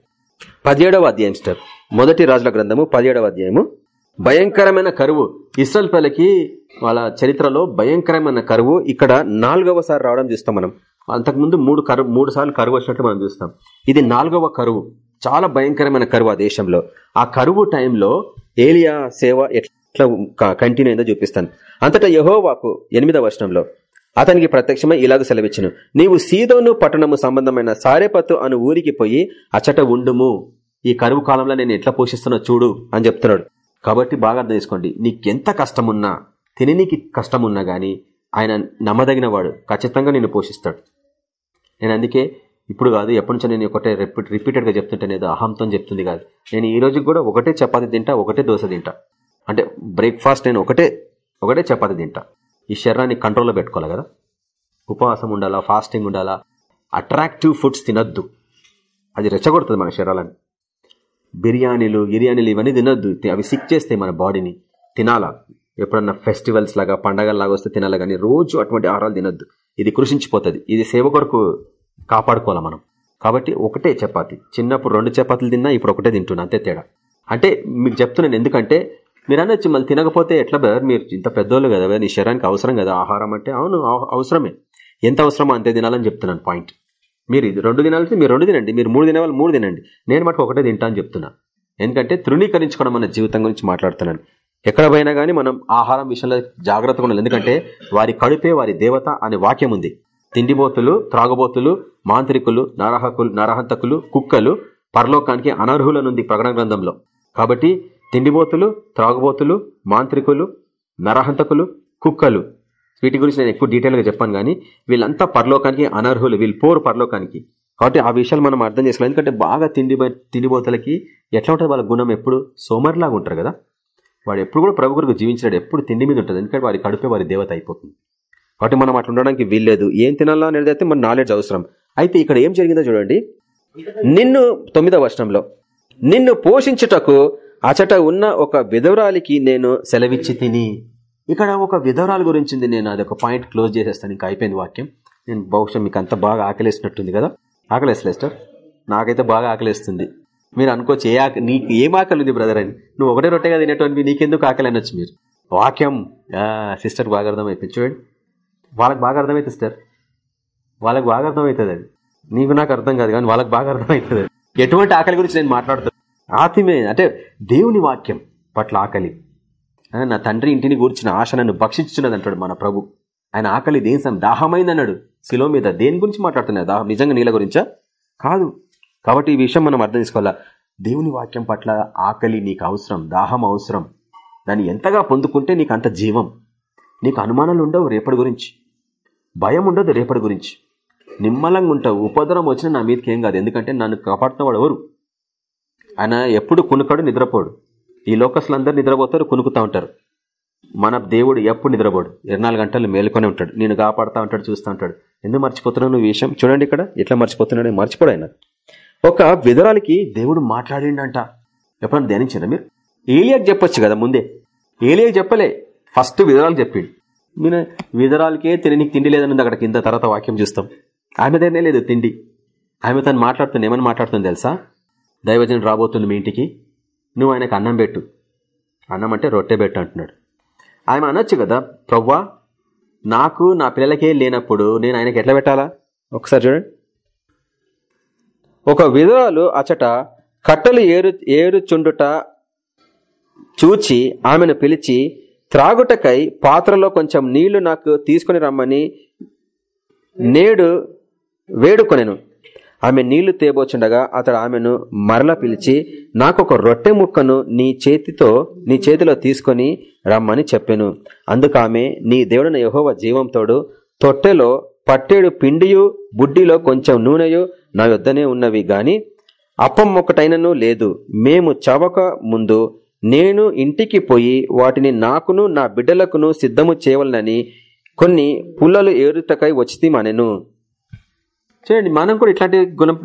Speaker 1: పదిహేడవ అధ్యాయం స్టార్ మొదటి రాజుల గ్రంథము పదిహేడవ అధ్యాయము. భయంకరమైన కరువు. ఇస్రాల్ పిల్లలకి వాళ్ళ చరిత్రలో భయంకరమైన కరువు. ఇక్కడ నాలుగవసారి రావడం చూస్తాం మనం. అంతకుముందు మూడు కరువు మూడు సార్లు కరువు వచ్చినట్టు మనం చూస్తాం. ఇది నాలుగవ కరువు. చాలా భయంకరమైన కరువు ఆ దేశంలో. ఆ కరువు టైంలో ఏలియా సేవ ఎట్లా కంటిన్యూ అయిందో చూపిస్తాను. అంతటా యహోవాకు ఎనిమిదవ వర్షంలో అతనికి ప్రత్యక్షమై ఇలాగ సెలవిచ్చును. నీవు సీదోను పట్టణము సంబంధమైన సారేపత్తు అను ఊరికి పోయి అచ్చట ఉండుము. ఈ కరువు కాలంలో నేను ఎట్లా పోషిస్తున్నా చూడు అని చెప్తున్నాడు. కాబట్టి బాగా అర్థం చేసుకోండి. నీకెంత కష్టమున్నా తిననీకి కష్టమున్నా గాని ఆయన నమ్మదగిన వాడు. ఖచ్చితంగా నిన్ను పోషిస్తాడు. నేను అందుకే ఇప్పుడు కాదు ఎప్పటి నుంచో నేను ఒకటే రిపీట్ రిపీటెడ్గా చెప్తుంటాను ఏదో అహంతో చెప్తుంది కాదు. నేను ఈ రోజు కూడా ఒకటే చపాతి తింటా ఒకటే దోశ తింటా. అంటే బ్రేక్ఫాస్ట్ నేను ఒకటే ఒకటే చపాతి తింటా. ఈ శరీరాన్ని కంట్రోల్లో పెట్టుకోవాలి కదా. ఉపవాసం ఉండాలా ఫాస్టింగ్ ఉండాలా? అట్రాక్టివ్ ఫుడ్స్ తినొద్దు. అది రెచ్చగొడుతుంది మన శరీరాలని. బిర్యానీలు గిర్యానీలు ఇవన్నీ తినొద్దు. తి- అవి సిక్ చేస్తాయి మన బాడీని. తినాలా? ఎప్పుడన్నా ఫెస్టివల్స్ లాగా పండగల్లాగా వస్తే తినాలి? కానీ రోజు అటువంటి ఆహారాలు తినొద్దు. ఇది కృషించిపోతుంది. ఇది సేవ కొరకు కాపాడుకోవాలా మనం. కాబట్టి ఒకటే చపాతి. చిన్నప్పుడు రెండు చపాతీలు తిన్నా ఇప్పుడు ఒకటే తింటున్నా. అంతే తేడా. అంటే మీకు చెప్తున్నాను ఎందుకంటే మీరు అనొచ్చు మళ్ళీ తినకపోతే ఎట్లా బ్రదర్? మీరు ఇంత పెద్దోళ్ళు కదా నీ శరీరానికి అవసరం కదా ఆహారం అంటే? అవును అవసరమే. ఎంత అవసరమో అంతే తినాలని చెప్తున్నాను పాయింట్ మీరు ఇది రెండు తినాలంటే మీరు రెండు తినండి మీరు మూడు తినే వాళ్ళు మూడు తినండి. నేను మటుకు ఒకటే తింటా అని చెప్తున్నా. ఎందుకంటే తృణీకరించుకోవడం మన జీవితం గురించి మాట్లాడుతున్నాను. ఎక్కడ పోయినా కానీ మనం ఆహారం విషయంలో జాగ్రత్తగా ఉండాలి. ఎందుకంటే వారి కడుపే వారి దేవత అనే వాక్యం ఉంది. తిండిబోతులు త్రాగుబోతులు మాంత్రికులు నరహకులు నరహంతకులు కుక్కలు పరలోకానికి అనర్హులనుంది ప్రకటన గ్రంథంలో. కాబట్టి తిండిబోతులు త్రాగుబోతులు మాంత్రికులు నరహంతకులు కుక్కలు. వీటి గురించి నేను ఎక్కువ డీటెయిల్గా చెప్పాను కానీ వీళ్ళంతా పరలోకానికి అనర్హులు వీళ్ళు పోరు పరలోకానికి. కాబట్టి ఆ విషయాలు మనం అర్థం చేసుకోవాలి. ఎందుకంటే బాగా తిండి తిండిబోతులకి ఎట్లా ఉంటుంది? వాళ్ళ గుణం ఎప్పుడు? సోమరిలాగా ఉంటారు కదా. వాడు ఎప్పుడు కూడా ప్రభు కొరకు జీవించినాడు ఎప్పుడు తిండి మీద ఉంటుంది. ఎందుకంటే వారి కడుపే వారి దేవత అయిపోతుంది. కాబట్టి మనం అట్లా ఉండడానికి వీల్లేదు. ఏం తినాలా అనేది అయితే మన నాలెడ్జ్ అవసరం. అయితే ఇక్కడ ఏం జరిగిందో చూడండి. నిన్ను తొమ్మిదవ వర్షంలో నిన్ను పోషించుటకు అచట ఉన్న ఒక విధవరాలికి నేను సెలవిచ్చి తిని ఇక్కడ ఒక విధవరాలు గురించింది నేను అది ఒక పాయింట్ క్లోజ్ చేసేస్తాను ఇంకా అయిపోయింది వాక్యం. నేను బహుశా మీకు అంత బాగా ఆకలేసినట్టుంది కదా? ఆకలేస్తలేస్టర్ నాకైతే బాగా ఆకలేస్తుంది. మీరు అనుకోవచ్చు ఏ ఆక నీకు ఏం ఆకలి ఉంది బ్రదర్ అని? నువ్వు ఒకటే రొట్టెగా తినేటువంటి నీకెందుకు ఆకలి అనొచ్చు మీరు? వాక్యం. సిస్టర్ బాగా అర్థమైపోయింది చూడండి. వాళ్ళకి బాగా అర్థమవుతుంది సిస్టర్? వాళ్ళకి బాగా అర్థమవుతుంది అది. నీకు నాకు అర్థం కాదు కానీ వాళ్ళకి బాగా అర్థమవుతుంది ఎటువంటి ఆకలి గురించి నేను మాట్లాడుతాను ఆత్మే అంటే దేవుని వాక్యం పట్ల ఆకలి. నా తండ్రి ఇంటిని కూర్చిన ఆశ నన్ను భక్షించున్నది అంటాడు మన ప్రభు. ఆయన ఆకలి దేని దాహమైంది అన్నాడు శిలో మీద దేని గురించి మాట్లాడుతున్నాడు? దాహం నిజంగా నీళ్ళ గురించా? కాదు. కాబట్టి ఈ విషయం మనం అర్థం చేసుకోవాలా? దేవుని వాక్యం పట్ల ఆకలి నీకు అవసరం దాహం అవసరం. దాన్ని ఎంతగా పొందుకుంటే నీకు అంత జీవం. నీకు అనుమానాలు ఉండవు రేపటి గురించి. భయం ఉండదు రేపటి గురించి. నిమ్మలంగా ఉంటావు. ఉపద్రవం వచ్చినా నా మీదకి ఏం కాదు. ఎందుకంటే నన్ను కాపాడుతున్నవాడు ఎవరు? ఆయన ఎప్పుడు కునుకడు నిద్రపోడు. ఈ లోకస్లందరూ నిద్రపోతారు కునుకుతా ఉంటారు. మన దేవుడు ఎప్పుడు నిద్రపోడు. ఇరవై గంటలు మేలుకొని ఉంటాడు. నేను కాపాడుతూ ఉంటాడు చూస్తూ ఉంటాడు. ఎందుకు మర్చిపోతున్నావు నువ్వు విషయం? చూడండి ఇక్కడ. ఎట్లా మర్చిపోతున్నాడు మర్చిపోడు ఆయన. ఒక విధరాలకి దేవుడు మాట్లాడిండంట. ఎప్పుడన్నా ధ్యానించారా మీరు? ఏలియాకి చెప్పొచ్చు కదా ముందే. ఏలియాకి చెప్పలే. ఫస్ట్ విధరాలు చెప్పిండు. మీరు విధరాలకే తిననీకి తిండి లేదని అక్కడ కింద తర్వాత వాక్యం చూస్తాం. ఆమె దగ్గరనే లేదు తిండి. ఆమె తను మాట్లాడుతుంది ఏమని మాట్లాడుతుంది తెలుసా? దైవజనుడు రాబోతుంది మీ ఇంటికి. నువ్వు ఆయనకు అన్నం పెట్టు. అన్నం అంటే రొట్టె పెట్టు అంటున్నాడు. ఆయన అనొచ్చు కదా ప్రవ్వా నాకు నా పిల్లలకే లేనప్పుడు నేను ఆయనకి ఎట్లా పెట్టాలా? ఒకసారి చూడండి. ఒక విధురాలు అచట కట్టలు ఏరు ఏరుచుండుట చూచి ఆమెను పిలిచి త్రాగుటకై పాత్రలో కొంచెం నీళ్ళు నాకు తీసుకుని రమ్మని నేడు వేడుకొనెను. ఆమె నీళ్ళు తేబోచుండగా అతడు ఆమెను మరల పిలిచి నాకొక రొట్టె ముక్కను నీ చేతితో నీ చేతిలో తీసుకొని రమ్మని చెప్పాను. అందుకు ఆమె నీ దేవుడిన యహోవ జీవంతోడు తొట్టెలో పట్టేడు పిండియు బుడ్డిలో కొంచెం నూనెయు నా యొద్దనే ఉన్నవి గాని అప్పం ఒక్కటైనను లేదు. మేము చవక ముందు నేను ఇంటికి పోయి వాటిని నాకును నా బిడ్డలకును సిద్ధము చేయవలనని కొన్ని పుల్లలు ఏరుటకై వచ్చిమనెను చూడండి మనం కూడా ఇట్లాంటి గుణం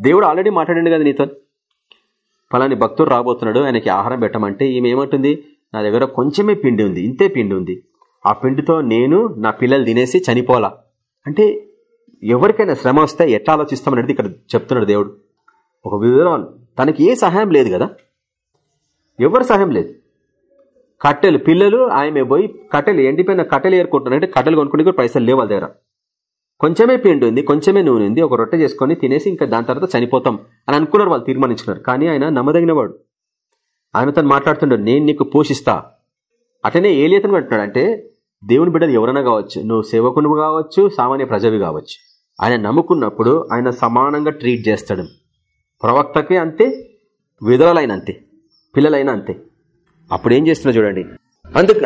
Speaker 1: దేవుడు ఆల్రెడీ మాట్లాడండి కదా నీతో. ఫలాని భక్తుడు రాబోతున్నాడు ఆయనకి ఆహారం పెట్టమంటే ఈమె ఏమంటుంది? నా దగ్గర కొంచెమే పిండి ఉంది ఇంతే పిండి ఉంది. ఆ పిండితో నేను నా పిల్లలు తినేసి చనిపోలా అంటే ఎవరికైనా శ్రమ వస్తే ఎట్లా ఆలోచిస్తామనేది ఇక్కడ చెప్తున్నాడు దేవుడు. ఒక వివరాలు తనకి ఏ సహాయం లేదు కదా? ఎవరి సహాయం లేదు. కట్టెలు పిల్లలు ఆమె పోయి కట్టెలు ఎండిపోయిన కట్టెలు ఏరుకుంటున్నారు అంటే కట్టెలు కొనుక్కుంటే కూడా పైసలు లేవు వాళ్ళ దగ్గర. కొంచెమే పిండి ఉంది కొంచెమే నూనె ఉంది ఒక రొట్టె చేసుకొని తినేసి ఇంకా దాని తర్వాత చనిపోతాం అని అనుకున్నారు వాళ్ళు తీర్మానించుకున్నారు. కానీ ఆయన నమ్మదగిన వాడు. ఆయన తను మాట్లాడుతుండడు నేను నీకు పోషిస్తా. అటనే ఏలియతను అంటున్నాడు అంటే దేవుని బిడ్డలు ఎవరైనా కావచ్చు నువ్వు సేవకును కావచ్చు సామాన్య ప్రజవి కావచ్చు. ఆయన నమ్ముకున్నప్పుడు ఆయన సమానంగా ట్రీట్ చేస్తాడు. ప్రవక్తకే అంతే విధులైన అంతే పిల్లలైనా అంతే. అప్పుడు ఏం చేస్తున్నా చూడండి. అందుకు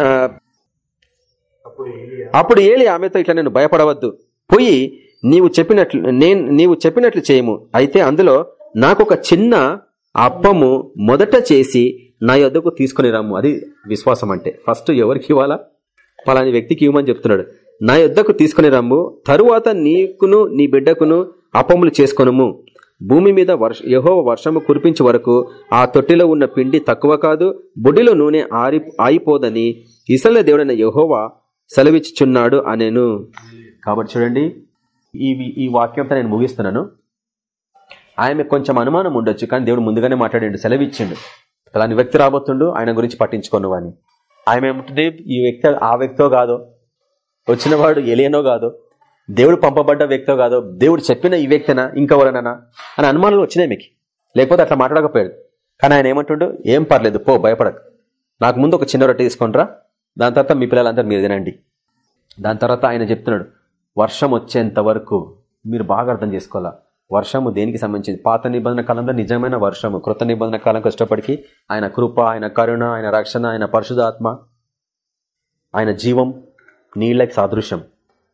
Speaker 1: అప్పుడు ఏలి ఆమెతో ఇట్లా నేను భయపడవద్దు పోయి నీవు చెప్పినట్లు నేను నీవు చెప్పినట్లు చేయము. అయితే అందులో నాకు ఒక చిన్న అప్పము మొదట చేసి నా యొద్దకు తీసుకుని రమ్ము అది విశ్వాసం అంటే. ఫస్ట్ ఎవరికి ఇవ్వాలా? పలాని వ్యక్తికి ఇవ్వమని చెప్తున్నాడు. నా యొద్దకు తీసుకుని రమ్ము తరువాత నీకును నీ బిడ్డకును అప్పములు చేసుకొనుము. భూమి మీద వర్ష యహో వర్షము కురిపించే వరకు ఆ తొట్టిలో ఉన్న పిండి తక్కువ కాదు బుడ్డిలో నూనె ఆరి ఆయిపోదని ఇసల దేవుడైన యహోవా సెలవిచ్చుచున్నాడు అనేను. కాబట్టి చూడండి ఈ ఈ వాక్యంతో నేను ముగిస్తున్నాను. ఆమె కొంచెం అనుమానం ఉండొచ్చు కానీ దేవుడు ముందుగానే మాట్లాడిండు సెలవిచ్చిండు. అలాంటి వ్యక్తి రాబోతుండు ఆయన గురించి పట్టించుకోను అని ఆమె ఏముంటుంది ఈ వ్యక్తి ఆ వ్యక్తో కాదో వచ్చినవాడు ఎలియనో కాదో దేవుడు పంపబడ్డ వ్యక్తో కాదో దేవుడు చెప్పిన ఈ వ్యక్తినా ఇంకెవరనా అని అనుమానాలు వచ్చినాయి మీకు. లేకపోతే అట్లా మాట్లాడకపోయాడు. కానీ ఆయన ఏమంటుండు ఏం పర్లేదు పో భయపడకు. నాకు ముందు ఒక చిన్న రొట్టె తీసుకుంటారా దాని తర్వాత మీ పిల్లలందరూ మీరు తినండి. దాని తర్వాత ఆయన చెప్తున్నాడు వర్షం వచ్చేంత వరకు మీరు బాగా అర్థం చేసుకోవాలా? వర్షము దేనికి సంబంధించింది? పాత నిబంధన కాలంలో నిజమైన వర్షము కృత నిబంధన కాలం కష్టపడికి ఆయన కృప ఆయన కరుణ ఆయన రక్షణ ఆయన పరిశుధాత్మ ఆయన జీవం నీళ్ళకి సాదృశ్యం.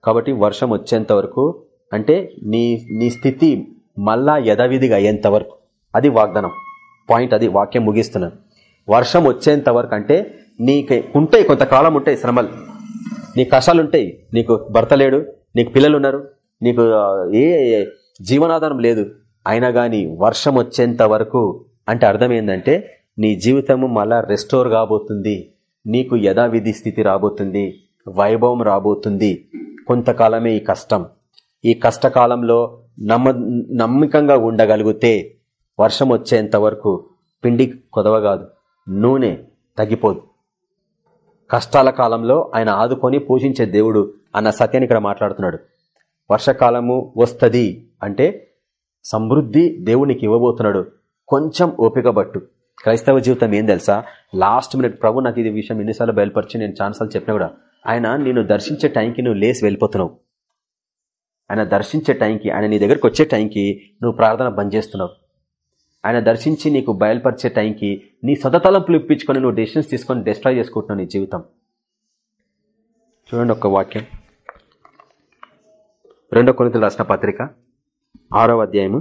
Speaker 1: కాబట్టి వర్షం వచ్చేంత వరకు అంటే నీ నీ స్థితి మళ్ళా యథావిధిగా అయ్యేంత వరకు. అది వాగ్దానం. పాయింట్ అది వాక్యం ముగిస్తున్నాను వర్షం వచ్చేంత వరకు అంటే నీకు ఉంటాయి కొంతకాలం ఉంటాయి శ్రమలు. నీ కష్టాలు ఉంటాయి నీకు భర్త లేడు. నీకు పిల్లలు ఉన్నారు నీకు ఏ జీవనాధారం లేదు అయినా కానీ వర్షం వచ్చేంత వరకు అంటే అర్థం ఏంటంటే నీ జీవితము మళ్ళా రెస్టోర్ కాబోతుంది నీకు యథావిధి స్థితి రాబోతుంది వైభవం రాబోతుంది కొంతకాలమే ఈ కష్టం. ఈ కష్టకాలంలో నమ్మ నమ్మకంగా ఉండగలిగితే వర్షం వచ్చేంత వరకు పిండి కొదవ కాదు నూనె తగ్గిపోదు. కష్టాల కాలంలో ఆయన ఆదుకొని పోషించే దేవుడు అన్న సత్యాన్ని ఇక్కడ మాట్లాడుతున్నాడు. వర్షకాలము వస్తుంది అంటే సమృద్ధి దేవునికి ఇవ్వబోతున్నాడు. కొంచెం ఓపిక పట్టు. క్రైస్తవ జీవితం ఏం తెలుసా? లాస్ట్ మినిట్ ప్రభు నాకు ఇది విషయం ఎన్నిసార్లు బయలుపరిచి నేను ఛాన్సార్లు చెప్పినా కూడా ఆయన నేను దర్శించే టైంకి నువ్వు లేసి వెళ్ళిపోతున్నావు. ఆయన దర్శించే టైంకి ఆయన నీ దగ్గరకు వచ్చే టైంకి నువ్వు ప్రార్థన బంద్ చేస్తున్నావు. ఆయన దర్శించి నీకు బయలుపరిచే టైంకి నీ సొంతతలంపులు ఇప్పించుకొని నువ్వు డెసిషన్స్ తీసుకొని డిస్ట్రాయ్ చేసుకుంటున్నావు నీ జీవితం. చూడండి ఒక్క వాక్యం. రెండో కొనితలు రాసిన పత్రిక ఆరవ అధ్యాయము.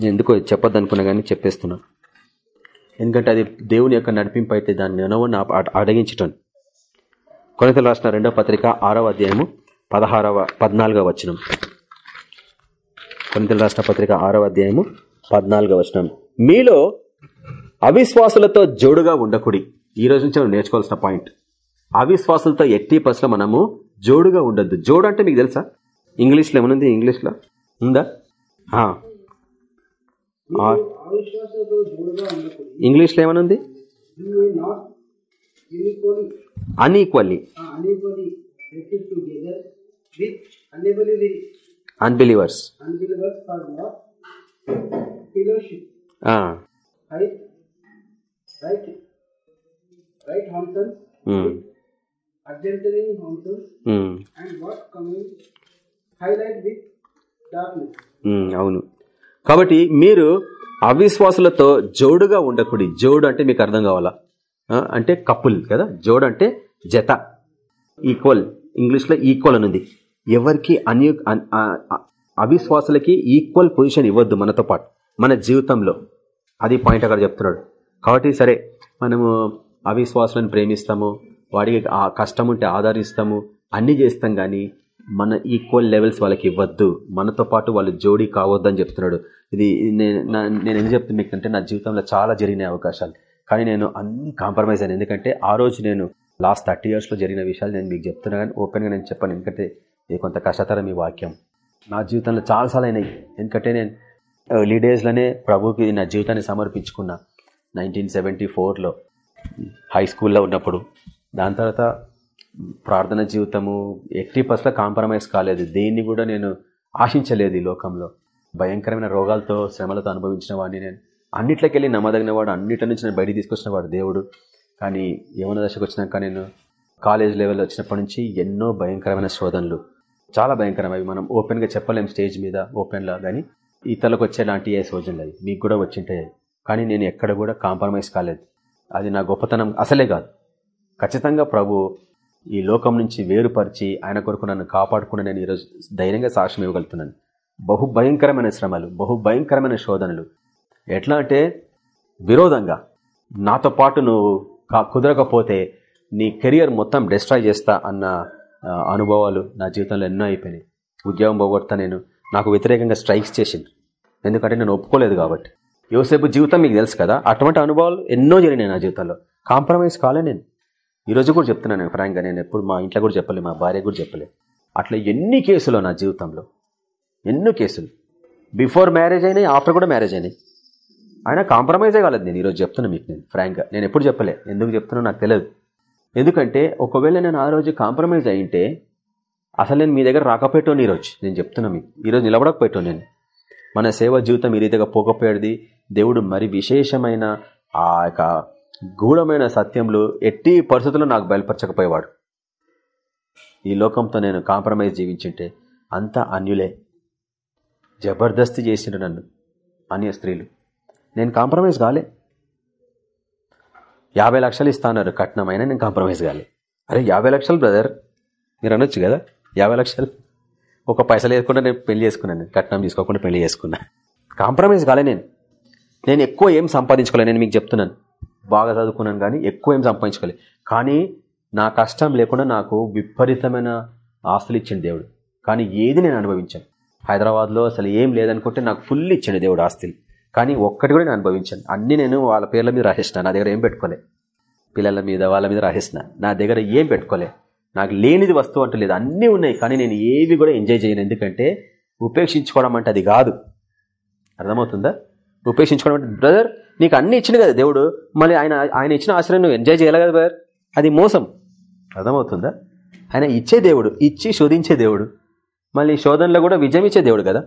Speaker 1: నేను ఎందుకో చెప్పొద్దు అనుకున్నా కానీ చెప్పేస్తున్నా. ఎందుకంటే అది దేవుని యొక్క నడిపింపు అయితే దాన్ని అడగించటం. కొనితలు రాసిన రెండో పత్రిక ఆరవ అధ్యాయము పదహారవ పద్నాలుగవ వచనం. కొనితలు రాసిన పత్రిక ఆరవ అధ్యాయము పద్నాలుగవ వచనం. మీలో అవిశ్వాసులతో జోడుగా ఉండకుడి. ఈ రోజు నుంచి మనం నేర్చుకోవాల్సిన పాయింట్. అవిశ్వాసులతో ఎట్టి పసులో మనము జోడుగా ఉండద్దు. జోడు అంటే మీకు తెలుసా? ఇంగ్లీష్లో ఉంది ఇంగ్లీష్లో ఉందా? ఇంగ్లీష్లో ఏమనుంది? అన్ఈక్వల్లీ అన్బిలీవర్స్
Speaker 3: అర్జెంటరీ హౌసన్ అండ్ వాట్ కమింగ్
Speaker 1: అవును. కాబట్టి మీరు అవిశ్వాసులతో జోడుగా ఉండకూడి జోడు అంటే మీకు అర్థం కావాలా? అంటే కపుల్ కదా? జోడు అంటే జత. ఈక్వల్ ఇంగ్లీష్లో ఈక్వల్ అనుంది ఎవరికి అన్యు అవిశ్వాసులకి ఈక్వల్ పొజిషన్ ఇవ్వద్దు మనతో పాటు. మన జీవితంలో. అది పాయింట్ అక్కడ చెప్తున్నాడు. కాబట్టి సరే మనము అవిశ్వాసులను ప్రేమిస్తాము వాడికి ఆ కష్టం ఉంటే ఆదరిస్తాము అన్ని చేస్తాం కానీ మన ఈక్వల్ లెవెల్స్ వాళ్ళకి ఇవ్వద్దు. మనతో పాటు వాళ్ళు జోడీ కావద్దని చెప్తున్నాడు. ఇది నేను నేను ఎందుకు చెప్తున్నా మీకు అంటే నా జీవితంలో చాలా జరిగిన అవకాశాలు. కానీ నేను అన్ని కాంప్రమైజ్ అయ్యాను ఎందుకంటే ఆ రోజు నేను లాస్ట్ థర్టీ ఇయర్స్లో జరిగిన విషయాలు నేను మీకు చెప్తున్నా కానీ ఓపెన్గా నేను చెప్పాను. ఎందుకంటే ఇది కొంత కష్టతరం ఈ వాక్యం. నా జీవితంలో చాలాసార్లు అయినాయి. ఎందుకంటే నేను ఎర్లీ డేస్లోనే ప్రభుకి నా జీవితాన్ని సమర్పించుకున్నా. నైన్టీన్ సెవెంటీ ఫోర్లో హై స్కూల్లో ఉన్నప్పుడు. దాని తర్వాత ప్రార్థన జీవితము ఎట్టి పర్సెంట్ కాంప్రమైజ్ కాలేదు. దేన్ని కూడా నేను ఆశించలేదు ఈ లోకంలో. భయంకరమైన రోగాలతో శ్రమలతో అనుభవించిన వాడిని నేను. అన్నిట్లకెళ్ళి నమ్మదగిన వాడు అన్నిటి నుంచి నేను బయటికి తీసుకొచ్చిన వాడు దేవుడు. కానీ ఏమన్న దశకు వచ్చినాక నేను కాలేజ్ లెవెల్ వచ్చినప్పటి నుంచి ఎన్నో భయంకరమైన శోధనలు. చాలా భయంకరమైనవి. మనం ఓపెన్గా చెప్పలేం స్టేజ్ మీద ఓపెన్లా. కానీ ఇతరులకు వచ్చేలాంటి ఏ శోధనలు అవి? మీకు కూడా వచ్చింటాయి కానీ నేను ఎక్కడ కూడా కాంప్రమైజ్ కాలేదు. అది నా గొప్పతనం. అసలే కాదు. ఖచ్చితంగా ప్రభు ఈ లోకం నుంచి వేరుపరిచి ఆయన కొరకు నన్ను కాపాడుకుని నేను ఈరోజు ధైర్యంగా సాక్ష్యం ఇవ్వగలుగుతున్నాను. బహు భయంకరమైన శ్రమలు బహు భయంకరమైన శోధనలు. ఎట్లా అంటే విరోధంగా. నాతో పాటు నువ్వు కా- కుదరకపోతే నీ కెరియర్ మొత్తం డిస్ట్రాయ్ చేస్తా అన్న అనుభవాలు నా జీవితంలో ఎన్నో అయిపోయినాయి. ఉద్యోగం పోగొడతా నేను నాకు వ్యతిరేకంగా స్ట్రైక్స్ చేసింది ఎందుకంటే నేను ఒప్పుకోలేదు కాబట్టి. యోసేపు జీవితం మీకు తెలుసు కదా అటువంటి అనుభవాలు ఎన్నో జరిగినాయి నా జీవితంలో. కాంప్రమైజ్ కాలే నేను. ఈరోజు కూడా చెప్తున్నాను నేను ఫ్రాంక్గా నేను ఎప్పుడు మా ఇంట్లో కూడా చెప్పలే మా భార్య కూడా చెప్పలే అట్లా ఎన్ని కేసులు నా జీవితంలో? ఎన్నో కేసులు. బిఫోర్ మ్యారేజ్ అయినాయి ఆఫ్టర్ కూడా మ్యారేజ్ అయినాయి. ఆయన కాంప్రమైజే కాలేదు నేను ఈరోజు చెప్తున్నాను మీకు నేను ఫ్రాంక్గా. నేను ఎప్పుడు చెప్పలే ఎందుకు చెప్తున్నా నాకు తెలియదు. ఎందుకంటే ఒకవేళ నేను ఆ రోజు కాంప్రమైజ్ అయింటే అసలు నేను మీ దగ్గర రాకపోయేటోని ఈరోజు నేను చెప్తున్నా మీకు. ఈరోజు నిలబడకపోయేటో నేను. మన సేవ జీవితం ఈ రీతిగా పోకపోయేది దేవుడు మరి విశేషమైన ఆ యొక్క గూఢమైన సత్యంలో ఎట్టి పరిస్థితుల్లో నాకు బయలుపరచకపోయేవాడు. ఈ లోకంతో నేను కాంప్రమైజ్ జీవించింటే అంతా అన్యులే. జబర్దస్తి చేసిండు నన్ను అన్య స్త్రీలు. నేను కాంప్రమైజ్ కాలే. యాభై లక్షలు ఇస్తాన్నారు కట్నం అయినా నేను కాంప్రమైజ్ కాలే. అరే యాభై లక్షలు బ్రదర్ మీరు అనొచ్చు కదా? యాభై లక్షలు. ఒక పైసలు వేయకుండా నేను పెళ్ళి చేసుకున్నాను కట్నం తీసుకోకుండా పెళ్ళి చేసుకున్నా. కాంప్రమైజ్ కాలే నేను. నేను ఎక్కువ ఏం సంపాదించుకోలే నేను మీకు చెప్తున్నాను. బాగా చదువుకున్నాను కానీ ఎక్కువ ఏం సంపాదించుకోలేదు కానీ నా కష్టం లేకుండా నాకు విపరీతమైన ఆస్తులు ఇచ్చిండు దేవుడు. కానీ ఏది నేను అనుభవించాను. హైదరాబాద్లో అసలు ఏం లేదనుకుంటే నాకు ఫుల్ ఇచ్చిండు దేవుడు ఆస్తులు. కానీ ఒక్కటి కూడా నేను అనుభవించాను. అన్ని నేను వాళ్ళ పేర్ల మీద రాసేసిన. నా దగ్గర ఏం పెట్టుకోలే. పిల్లల మీద వాళ్ళ మీద రాసేసిన. నా దగ్గర ఏం పెట్టుకోలే. నాకు లేనిది వస్తువు అంటూ లేదు. అన్నీ ఉన్నాయి కానీ నేను ఏవి కూడా ఎంజాయ్ చేయను. ఎందుకంటే ఉపేక్షించుకోవడం అంటే అది కాదు. అర్థమవుతుందా? ఉపేక్షించుకోవడం అంటే బ్రదర్ నీకు అన్ని ఇచ్చింది కదా దేవుడు. మళ్ళీ ఆయన ఆయన ఇచ్చిన ఆశ్రయం నువ్వు ఎంజాయ్ చేయాలి కదా బ్రదర్ అది మోసం. అర్థమవుతుందా? ఆయన ఇచ్చే దేవుడు ఇచ్చి శోధించే దేవుడు. మళ్ళీ శోధనలో కూడా విజయం ఇచ్చే దేవుడు కదా.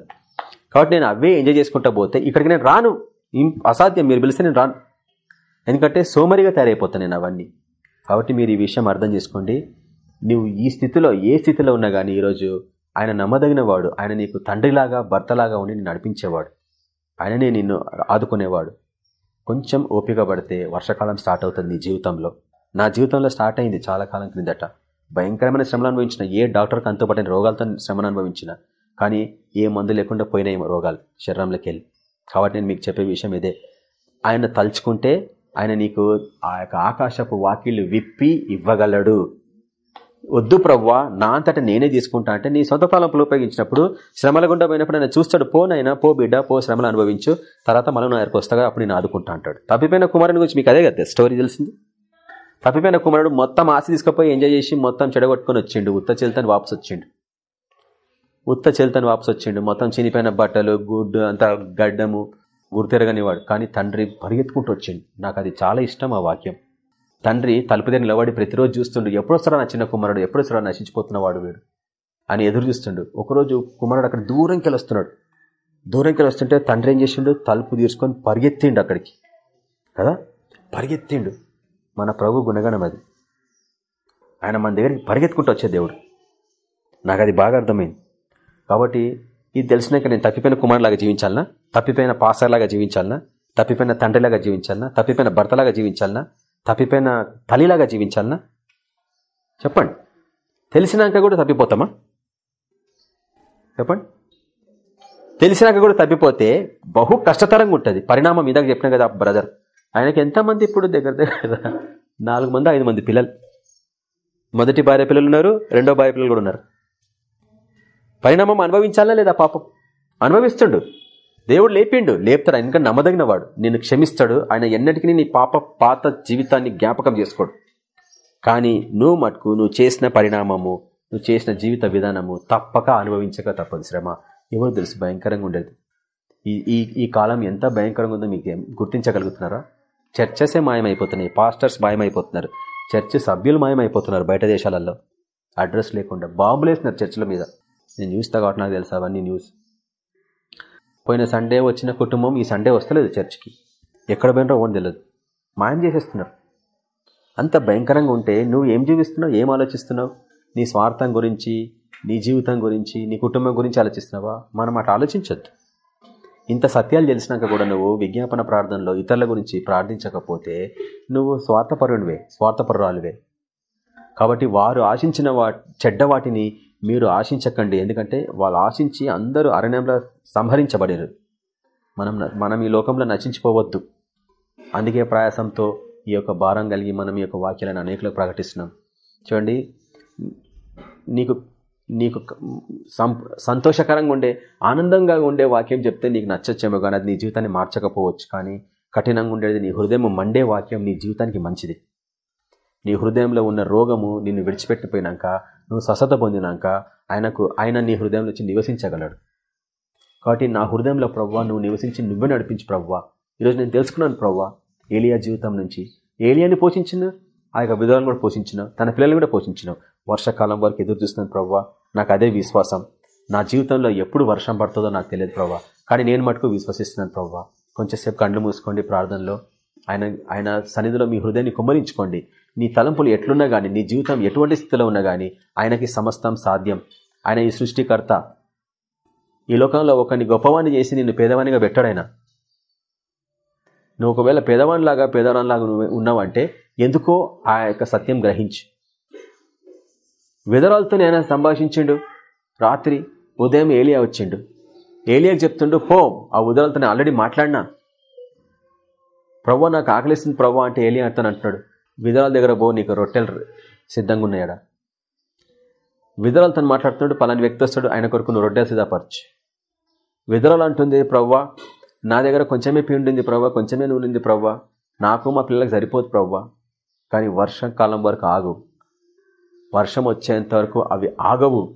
Speaker 1: కాబట్టి నేను అవే ఎంజాయ్ చేసుకుంటా పోతే ఇక్కడికి నేను రాను. అసాధ్యం. మీరు పిలిస్తే నేను రాను. ఎందుకంటే సోమరిగా తయారైపోతాను నేను అవన్నీ. కాబట్టి మీరు ఈ విషయం అర్థం చేసుకోండి. నువ్వు ఈ స్థితిలో ఏ స్థితిలో ఉన్నా కానీ ఈరోజు ఆయన నమ్మదగిన వాడు ఆయన నీకు తండ్రిలాగా భర్తలాగా ఉండి నడిపించేవాడు. ఆయననే నిన్ను ఆదుకునేవాడు. కొంచెం ఓపిక పడితే వర్షాకాలం స్టార్ట్ అవుతుంది నీ జీవితంలో. నా జీవితంలో స్టార్ట్ అయింది చాలా కాలం క్రిందట. భయంకరమైన శ్రమలు అనుభవించిన ఏ డాక్టర్కి అంతుపడిన రోగాలతో శ్రమను అనుభవించిన. కానీ ఏ మందు లేకుండా పోయినాయి రోగాలు శరీరంలోకి వెళ్ళి. కాబట్టి నేను మీకు చెప్పే విషయం ఇదే. ఆయన తలుచుకుంటే ఆయన నీకు ఆ యొక్క ఆకాశపు వాకిళ్ళు విప్పి ఇవ్వగలడు. వద్దు ప్రవ్వా నా అంతట నేనే తీసుకుంటా అంటే నీ సొంత తలంపులు ఉపయోగించినప్పుడు శ్రమల గుండా పోయినప్పుడు ఆయన చూస్తాడు పోనైనా పో బిడ్డ పో శ్రమలు అనుభవించు తర్వాత మనం నా దగ్గరకు వస్తాగా అప్పుడు నేను ఆదుకుంటా అంటాడు. తప్పిపోయిన కుమారుని గురించి మీకు అదే కదా స్టోరీ తెలిసింది? తప్పిపోయిన కుమారుడు మొత్తం ఆశ తీసుకుపోయి ఎంజాయ్ చేసి మొత్తం చెడగొట్టుకొని వచ్చిండు ఉత్త చెల్తని వాపసు వచ్చిండు. ఉత్త చెల్తని వాపసు వచ్చిండు మొత్తం చినిపోయిన బట్టలు గుడ్డు అంతా గడ్డము గుర్తెరగనివాడు. కానీ తండ్రి పరిగెత్తుకుంటూ వచ్చిండు. నాకు అది చాలా ఇష్టం ఆ వాక్యం. తండ్రి తలుపు దగ్గర నిలబడి ప్రతిరోజు చూస్తుండు ఎప్పుడొస్తారా నా చిన్న కుమారుడు ఎప్పుడొస్తారా నశించిపోతున్నవాడు వీడు అని ఎదురు చూస్తుండు. ఒకరోజు కుమారుడు అక్కడ దూరంకి వెళ్ళి వస్తున్నాడు దూరంకి వస్తుంటే తండ్రి ఏం చేసిండు? తలుపు తీర్చుకొని పరిగెత్తిండు అక్కడికి. కదా? పరిగెత్తిండు. మన ప్రభు గుణగణం అది. ఆయన మన దగ్గరికి పరిగెత్తుకుంటూ వచ్చే దేవుడు. నాకు అది బాగా అర్థమైంది. కాబట్టి ఇది తెలిసినాక నేను తప్పిపోయిన కుమారులాగా జీవించాలనా? తప్పిపోయిన పాసర్లాగా జీవించాలనా? తప్పిపోయిన తండ్రిలాగా జీవించాలనా? తప్పిపోయిన భర్తలాగా జీవించాలనా? తప్పిపోయిన తల్లిలాగా జీవించాలనా? చెప్పండి. తెలిసినాక కూడా తప్పిపోతామా? చెప్పండి. తెలిసినాక కూడా తప్పిపోతే బహు కష్టతరంగా ఉంటుంది. పరిణామం ఇదాక చెప్పినా కదా బ్రదర్. ఆయనకి ఎంతమంది ఇప్పుడు దగ్గర దగ్గర నాలుగు మంది ఐదు మంది పిల్లలు. మొదటి భార్య పిల్లలు ఉన్నారు రెండో భార్య పిల్లలు కూడా ఉన్నారు. పరిణామం అనుభవించాలా లేదా పాపం? అనుభవిస్తుండు. దేవుడు లేపిండు లేపుతాడు. ఆయన ఇంకా నమ్మదగిన వాడు నిన్ను క్షమిస్తాడు. ఆయన ఎన్నటికీ నీ పాప పాత జీవితాన్ని జ్ఞాపకం చేసుకోడు. కానీ నువ్వు మటుకు నువ్వు చేసిన పరిణామము నువ్వు చేసిన జీవిత విధానము తప్పక అనుభవించక తప్పదు శ్రమ. ఎవరు తెలుసు? భయంకరంగా ఉండేది. ఈ ఈ ఈ కాలం ఎంత భయంకరంగా ఉందో మీకు గుర్తించగలుగుతున్నారా? చర్చసే మాయమైపోతున్నాయి. పాస్టర్స్ మాయమైపోతున్నారు. చర్చ్ సభ్యులు మాయమైపోతున్నారు బయట దేశాలలో. అడ్రస్ లేకుండా బాంబులు వేస్తున్నారు చర్చిల మీద. నేను న్యూస్ కాబట్టి నాకు తెలుసు అవన్నీ న్యూస్. పోయిన సండే వచ్చిన కుటుంబం ఈ సండే వస్తలేదు చర్చ్కి. ఎక్కడ పోయినరో ఓన్ తెలియదు మాయం చేసేస్తున్నారు. అంత భయంకరంగా ఉంటే నువ్వు ఏం జీవిస్తున్నావు? ఏం ఆలోచిస్తున్నావు? నీ స్వార్థం గురించి నీ జీవితం గురించి నీ కుటుంబం గురించి ఆలోచిస్తున్నావా? మనం అటు ఆలోచించద్దు. ఇంత సత్యాలు తెలిసినాక కూడా నువ్వు విజ్ఞాపన ప్రార్థనలో ఇతరుల గురించి ప్రార్థించకపోతే నువ్వు స్వార్థపరునివే స్వార్థపరురాలువే. కాబట్టి వారు ఆశించిన వా చెడ్డ వాటిని మీరు ఆశించకండి. ఎందుకంటే వాళ్ళు ఆశించి అందరూ అరణ్యంలో సంహరించబడారు. మనం మనం ఈ లోకంలో నశించిపోవద్దు. అందుకే ప్రయాసంతో ఈ యొక్క భారం కలిగి మనం ఈ యొక్క వాక్యాలను అనేకలకు ప్రకటిస్తున్నాం. చూడండి నీకు నీకు సం సంతోషకరంగా ఉండే ఆనందంగా ఉండే వాక్యం చెప్తే నీకు నచ్చచ్చేమో కానీ అది నీ జీవితాన్ని మార్చకపోవచ్చు. కానీ కఠినంగా ఉండేది నీ హృదయం మండే వాక్యం నీ జీవితానికి మంచిది. నీ హృదయంలో ఉన్న రోగము నిన్ను విడిచిపెట్టిపోయినాక నువ్వు స్వస్థత పొందినాక ఆయనకు ఆయన నీ హృదయంలో వచ్చి నివసించగలడు. కాబట్టి నా హృదయంలో ప్రవ్వా నువ్వు నివసించి నువ్వే నడిపించి ప్రవ్వా. ఈరోజు నేను తెలుసుకున్నాను ప్రవ్వా ఏలియా జీవితం నుంచి. ఏలియాని పోషించిన ఆ యొక్క విధులను కూడా పోషించిన తన పిల్లల్ని కూడా పోషించిన వర్షాకాలం వరకు ఎదురు చూస్తున్నాను ప్రవ్వా. నాకు అదే విశ్వాసం. నా జీవితంలో ఎప్పుడు వర్షం పడుతుందో నాకు తెలియదు ప్రవ్వా. కానీ నేను మటుకు విశ్వసిస్తున్నాను ప్రవ్వా. కొంచెంసేపు కండ్లు మూసుకోండి ప్రార్థనలో. ఆయన ఆయన సన్నిధిలో మీ హృదయాన్ని కుమ్మరించుకోండి. నీ తలంపులు ఎట్లున్నా కానీ నీ జీవితం ఎటువంటి స్థితిలో ఉన్నా కానీ ఆయనకి సమస్తం సాధ్యం. ఆయన ఈ సృష్టికర్త. ఈ లోకంలో ఒకరిని గొప్పవాణ్ణి చేసి నిన్ను పేదవానిగా పెట్టాడైనా నువ్వు ఒకవేళ పేదవానిలాగా పేదవాణిలాగా నువ్వు ఉన్నావంటే ఎందుకో ఆ యొక్క సత్యం గ్రహించు. వెదరాలతోనే ఆయన సంభాషించిండు. రాత్రి ఉదయం ఏలియా వచ్చిండు. ఏలియాకి చెప్తుండు పో ఆ ఉదరాలతోనే ఆల్రెడీ మాట్లాడినా. ప్రవ్వా నాకు ఆకలిస్తుంది ప్రవ్వా అంటే ఏలియా అతను అంటున్నాడు. విధరాల దగ్గర పో నీకు రొట్టెలు సిద్ధంగా ఉన్నాయడా విధరాలు తను మాట్లాడుతున్నాడు పలాని వ్యక్తి వస్తాడు ఆయన కొరకు నువ్వు రొట్టెలు సిద్ధపరచు. విధరాలు అంటుంది ప్రవ్వా నా దగ్గర కొంచెమే పిండింది ప్రవ్వా కొంచెమే నూనెంది ప్రవ్వా నాకు మా పిల్లలకు సరిపోదు ప్రవ్వా కానీ వర్షాకాలం వరకు ఆగు వర్షం వచ్చేంత వరకు అవి ఆగవు.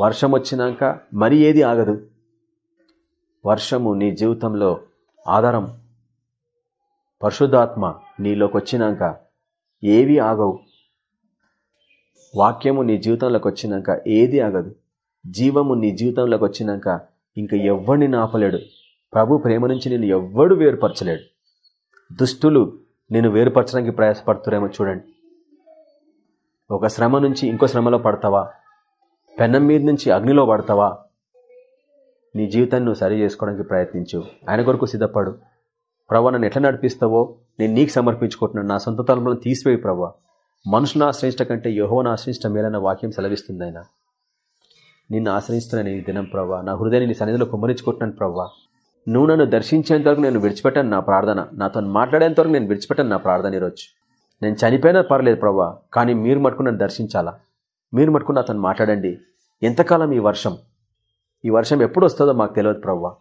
Speaker 1: వర్షం వచ్చినాక మరి ఏది ఆగదు. వర్షము నీ జీవితంలో ఆధారం. పరిశుద్ధాత్మ నీలోకి వచ్చినాక ఏవి ఆగవు. వాక్యము నీ జీవితంలోకి వచ్చినాక ఏది ఆగదు. జీవము నీ జీవితంలోకి వచ్చినాక ఇంక ఎవరిని నాపలేడు ప్రభు ప్రేమ నుంచి నేను ఎవ్వడు వేరుపరచలేడు. దుష్టులు నేను వేరుపరచడానికి ప్రయాసపడుతురేమో చూడండి. ఒక శ్రమ నుంచి ఇంకో శ్రమలో పడతావా? పెన్నం మీద నుంచి అగ్నిలో పడతావా? నీ జీవితాన్ని నువ్వు సరి చేసుకోవడానికి ప్రయత్నించు. ఆయన కొరకు సిద్ధపడు. ప్రభా నన్ను ఎట్లా నడిపిస్తావో నేను నీకు సమర్పించుకుంటున్నాను. నా సొంత తలంలో తీసివేయి ప్రభా. మనుషులను ఆశ్రయించడం కంటే యహోను ఆశ్రయించడం మేలన్న వాక్యం సెలవిస్తుంది ఆయన. నిన్ను ఆశ్రయిస్తున్నాను ఈ దినం ప్రభా. నా హృదయాన్ని నీ సన్నిధిలో కుమ్మరించుకుంటున్నాను ప్రభా. నువ్వు నన్ను దర్శించేంత వరకు నేను విడిచిపెట్టాను నా ప్రార్థన. నాతో మాట్లాడేంత వరకు నేను విడిచిపెట్టాను నా ప్రార్థన ఈరోజు. నేను చనిపోయినా పర్లేదు ప్రభా కానీ మీరు మటుకు నన్ను దర్శించాలా? మీరు మటుకు నాతో మాట్లాడండి. ఎంతకాలం ఈ వర్షం? ఈ వర్షం ఎప్పుడు వస్తుందో మాకు తెలియదు ప్రవ్వా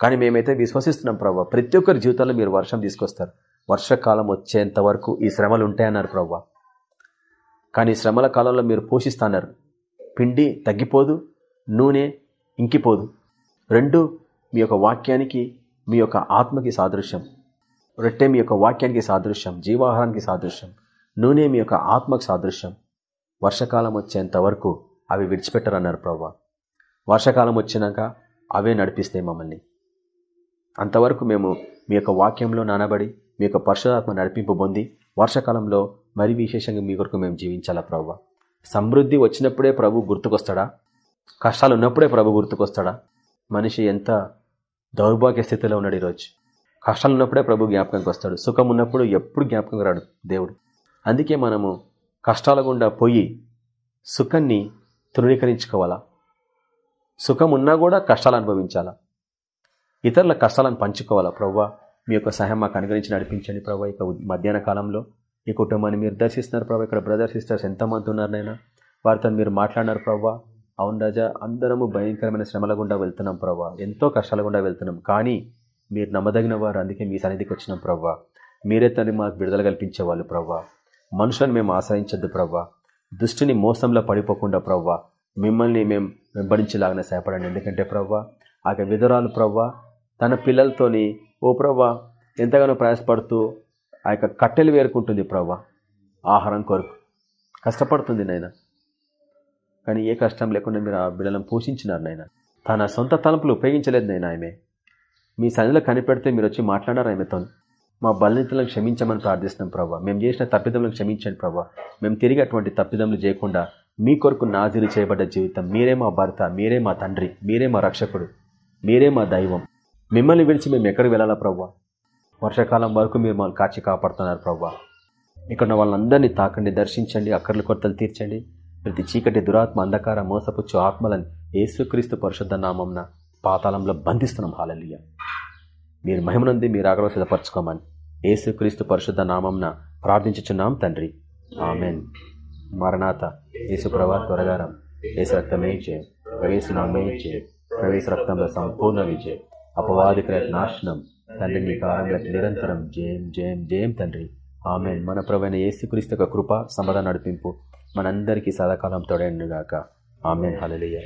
Speaker 1: కానీ మేమైతే విశ్వసిస్తున్నాం ప్రవ్వ. ప్రతి ఒక్కరి జీవితంలో మీరు వర్షం తీసుకొస్తారు. వర్షకాలం వచ్చేంత వరకు ఈ శ్రమలు ఉంటాయన్నారు ప్రవ్వ. కానీ శ్రమల కాలంలో మీరు పోషిస్తాన్నారు. పిండి తగ్గిపోదు నూనె ఇంకిపోదు. రెండు మీ యొక్క వాక్యానికి మీ యొక్క ఆత్మకి సాదృశ్యం. రొట్టె మీ యొక్క వాక్యానికి సాదృశ్యం జీవాహారానికి సాదృశ్యం. నూనె మీ యొక్క ఆత్మకు సాదృశ్యం. వర్షకాలం వచ్చేంత వరకు అవి విడిచిపెట్టరన్నారు ప్రవ్వ. వర్షాకాలం వచ్చినాక అవే నడిపిస్తాయి మమ్మల్ని. అంతవరకు మేము మీ యొక్క వాక్యంలో నానబడి మీ యొక్క పరిశుధాత్మ నడిపింపు పొంది వర్షాకాలంలో మరి విశేషంగా మీ కొరకు మేము జీవించాలా ప్రవ్వ? సమృద్ధి వచ్చినప్పుడే ప్రభు గుర్తుకొస్తాడా? కష్టాలు ఉన్నప్పుడే ప్రభు గుర్తుకొస్తాడా? మనిషి ఎంత దౌర్భాగ్య స్థితిలో ఉన్నాడు ఈరోజు. కష్టాలు ఉన్నప్పుడే ప్రభు జ్ఞాపకంకి వస్తాడు. సుఖం ఉన్నప్పుడు ఎప్పుడు జ్ఞాపకం రాడు దేవుడు. అందుకే మనము కష్టాల గుండా పోయి సుఖాన్ని తృణీకరించుకోవాలా? సుఖం ఉన్నా కూడా కష్టాలు అనుభవించాలా? ఇతరుల కష్టాలను పంచుకోవాలా ప్రవ్వా? మీ యొక్క సహాయం మాకు అనుగ్రహించి నడిపించండి ప్రభావ ఇక మధ్యాహ్న కాలంలో ఈ కుటుంబాన్ని మీరు దర్శిస్తున్నారు ప్రభావ ఇక్కడ బ్రదర్ సిస్టర్స్ ఎంతమంది ఉన్నారు నైనా వారితో మీరు మాట్లాడినారు ప్రవ్వా. అవును రాజా అందరము భయంకరమైన శ్రమల గుండా వెళ్తున్నాం ప్రవ్వా. ఎంతో కష్టాల గుండా వెళ్తున్నాం. కానీ మీరు నమ్మదగిన వారు అందుకే మీ సన్నిధికి వచ్చినాం ప్రవ్వా. మీరే తను మాకు విడుదల కల్పించేవాళ్ళు ప్రవ్వా. మనుషులను మేము ఆశ్రయించద్దు ప్రవ్వా. దుష్టిని మోసంలో పడిపోకుండా ప్రవ్వా. మిమ్మల్ని మేము వెంబడించేలాగానే సేపడండి ఎందుకంటే ప్రవ్వా ఆ విధురాలు ప్రవ్వా తన పిల్లలతోని ఓ ప్రవ్వా ఎంతగానో ప్రయాసపడుతూ ఆ యొక్క కట్టెలు వేరుకుంటుంది ప్రవ్వ ఆహారం కొరకు. కష్టపడుతుంది నాయన. కానీ ఏ కష్టం లేకుండా మీరు ఆ బిడ్డలను పోషించినారు నాయన. తన సొంత తలంపులు ఉపయోగించలేదు నాయన ఆమె. మీ సన్నిధిలో కనిపెడితే మీరు వచ్చి మాట్లాడారు ఆమెతో. మా బలనీతులను క్షమించమని ప్రార్థిస్తున్నాం ప్రభావ మేము చేసిన తప్పిదములను క్షమించండి ప్రభావ మేము తిరిగి అటువంటి తప్పిదములు చేయకుండా మీ కొరకు నాజీలు చేయబడ్డ జీవితం. మీరే మా భర్త మీరే మా తండ్రి మీరే మా రక్షకుడు మీరే మా దైవం. మిమ్మల్ని విడిచి మేము ఎక్కడికి వెళ్ళాలా ప్రవ్వా? వర్షాకాలం వరకు మీరు మమ్మల్ని కాచి కాపాడుతున్నారు ప్రవ్వా. ఇక్కడ వాళ్ళందరినీ తాకండి దర్శించండి అక్కర్ల కొరతలు తీర్చండి. ప్రతి చీకటి దురాత్మ అంధకార మోసపుచ్చు ఆత్మలను ఏసుక్రీస్తు పరిశుద్ధ నామంన పాతాళంలో బంధిస్తున్నాం. హాలలియ మీరు మహిమనుంది మీరు ఆగ్రహ సిద్ధపరచుకోమని ఏసుక్రీస్తు పరిశుద్ధ నామంన ప్రార్థించుచున్నాం తండ్రి. ఆమెన్. మరణాత యేసు ప్రభా త్వరగారం ఏసు రక్తమే చేయం ప్రవేశ నామే చేయం ప్రవేశ రక్తంలో సంపూర్ణ విజయం. అపవాదికర నాశనం తండ్రి మీ కారణంగా నిరంతరం జయం జయం జయం తండ్రి. ఆమె మన ప్రవైన ఏసుక్రీస్తు యొక్క కృప సమాధాన నడిపింపు మనందరికీ సదాకాలం తోడైనగాక ఆమె హలలియ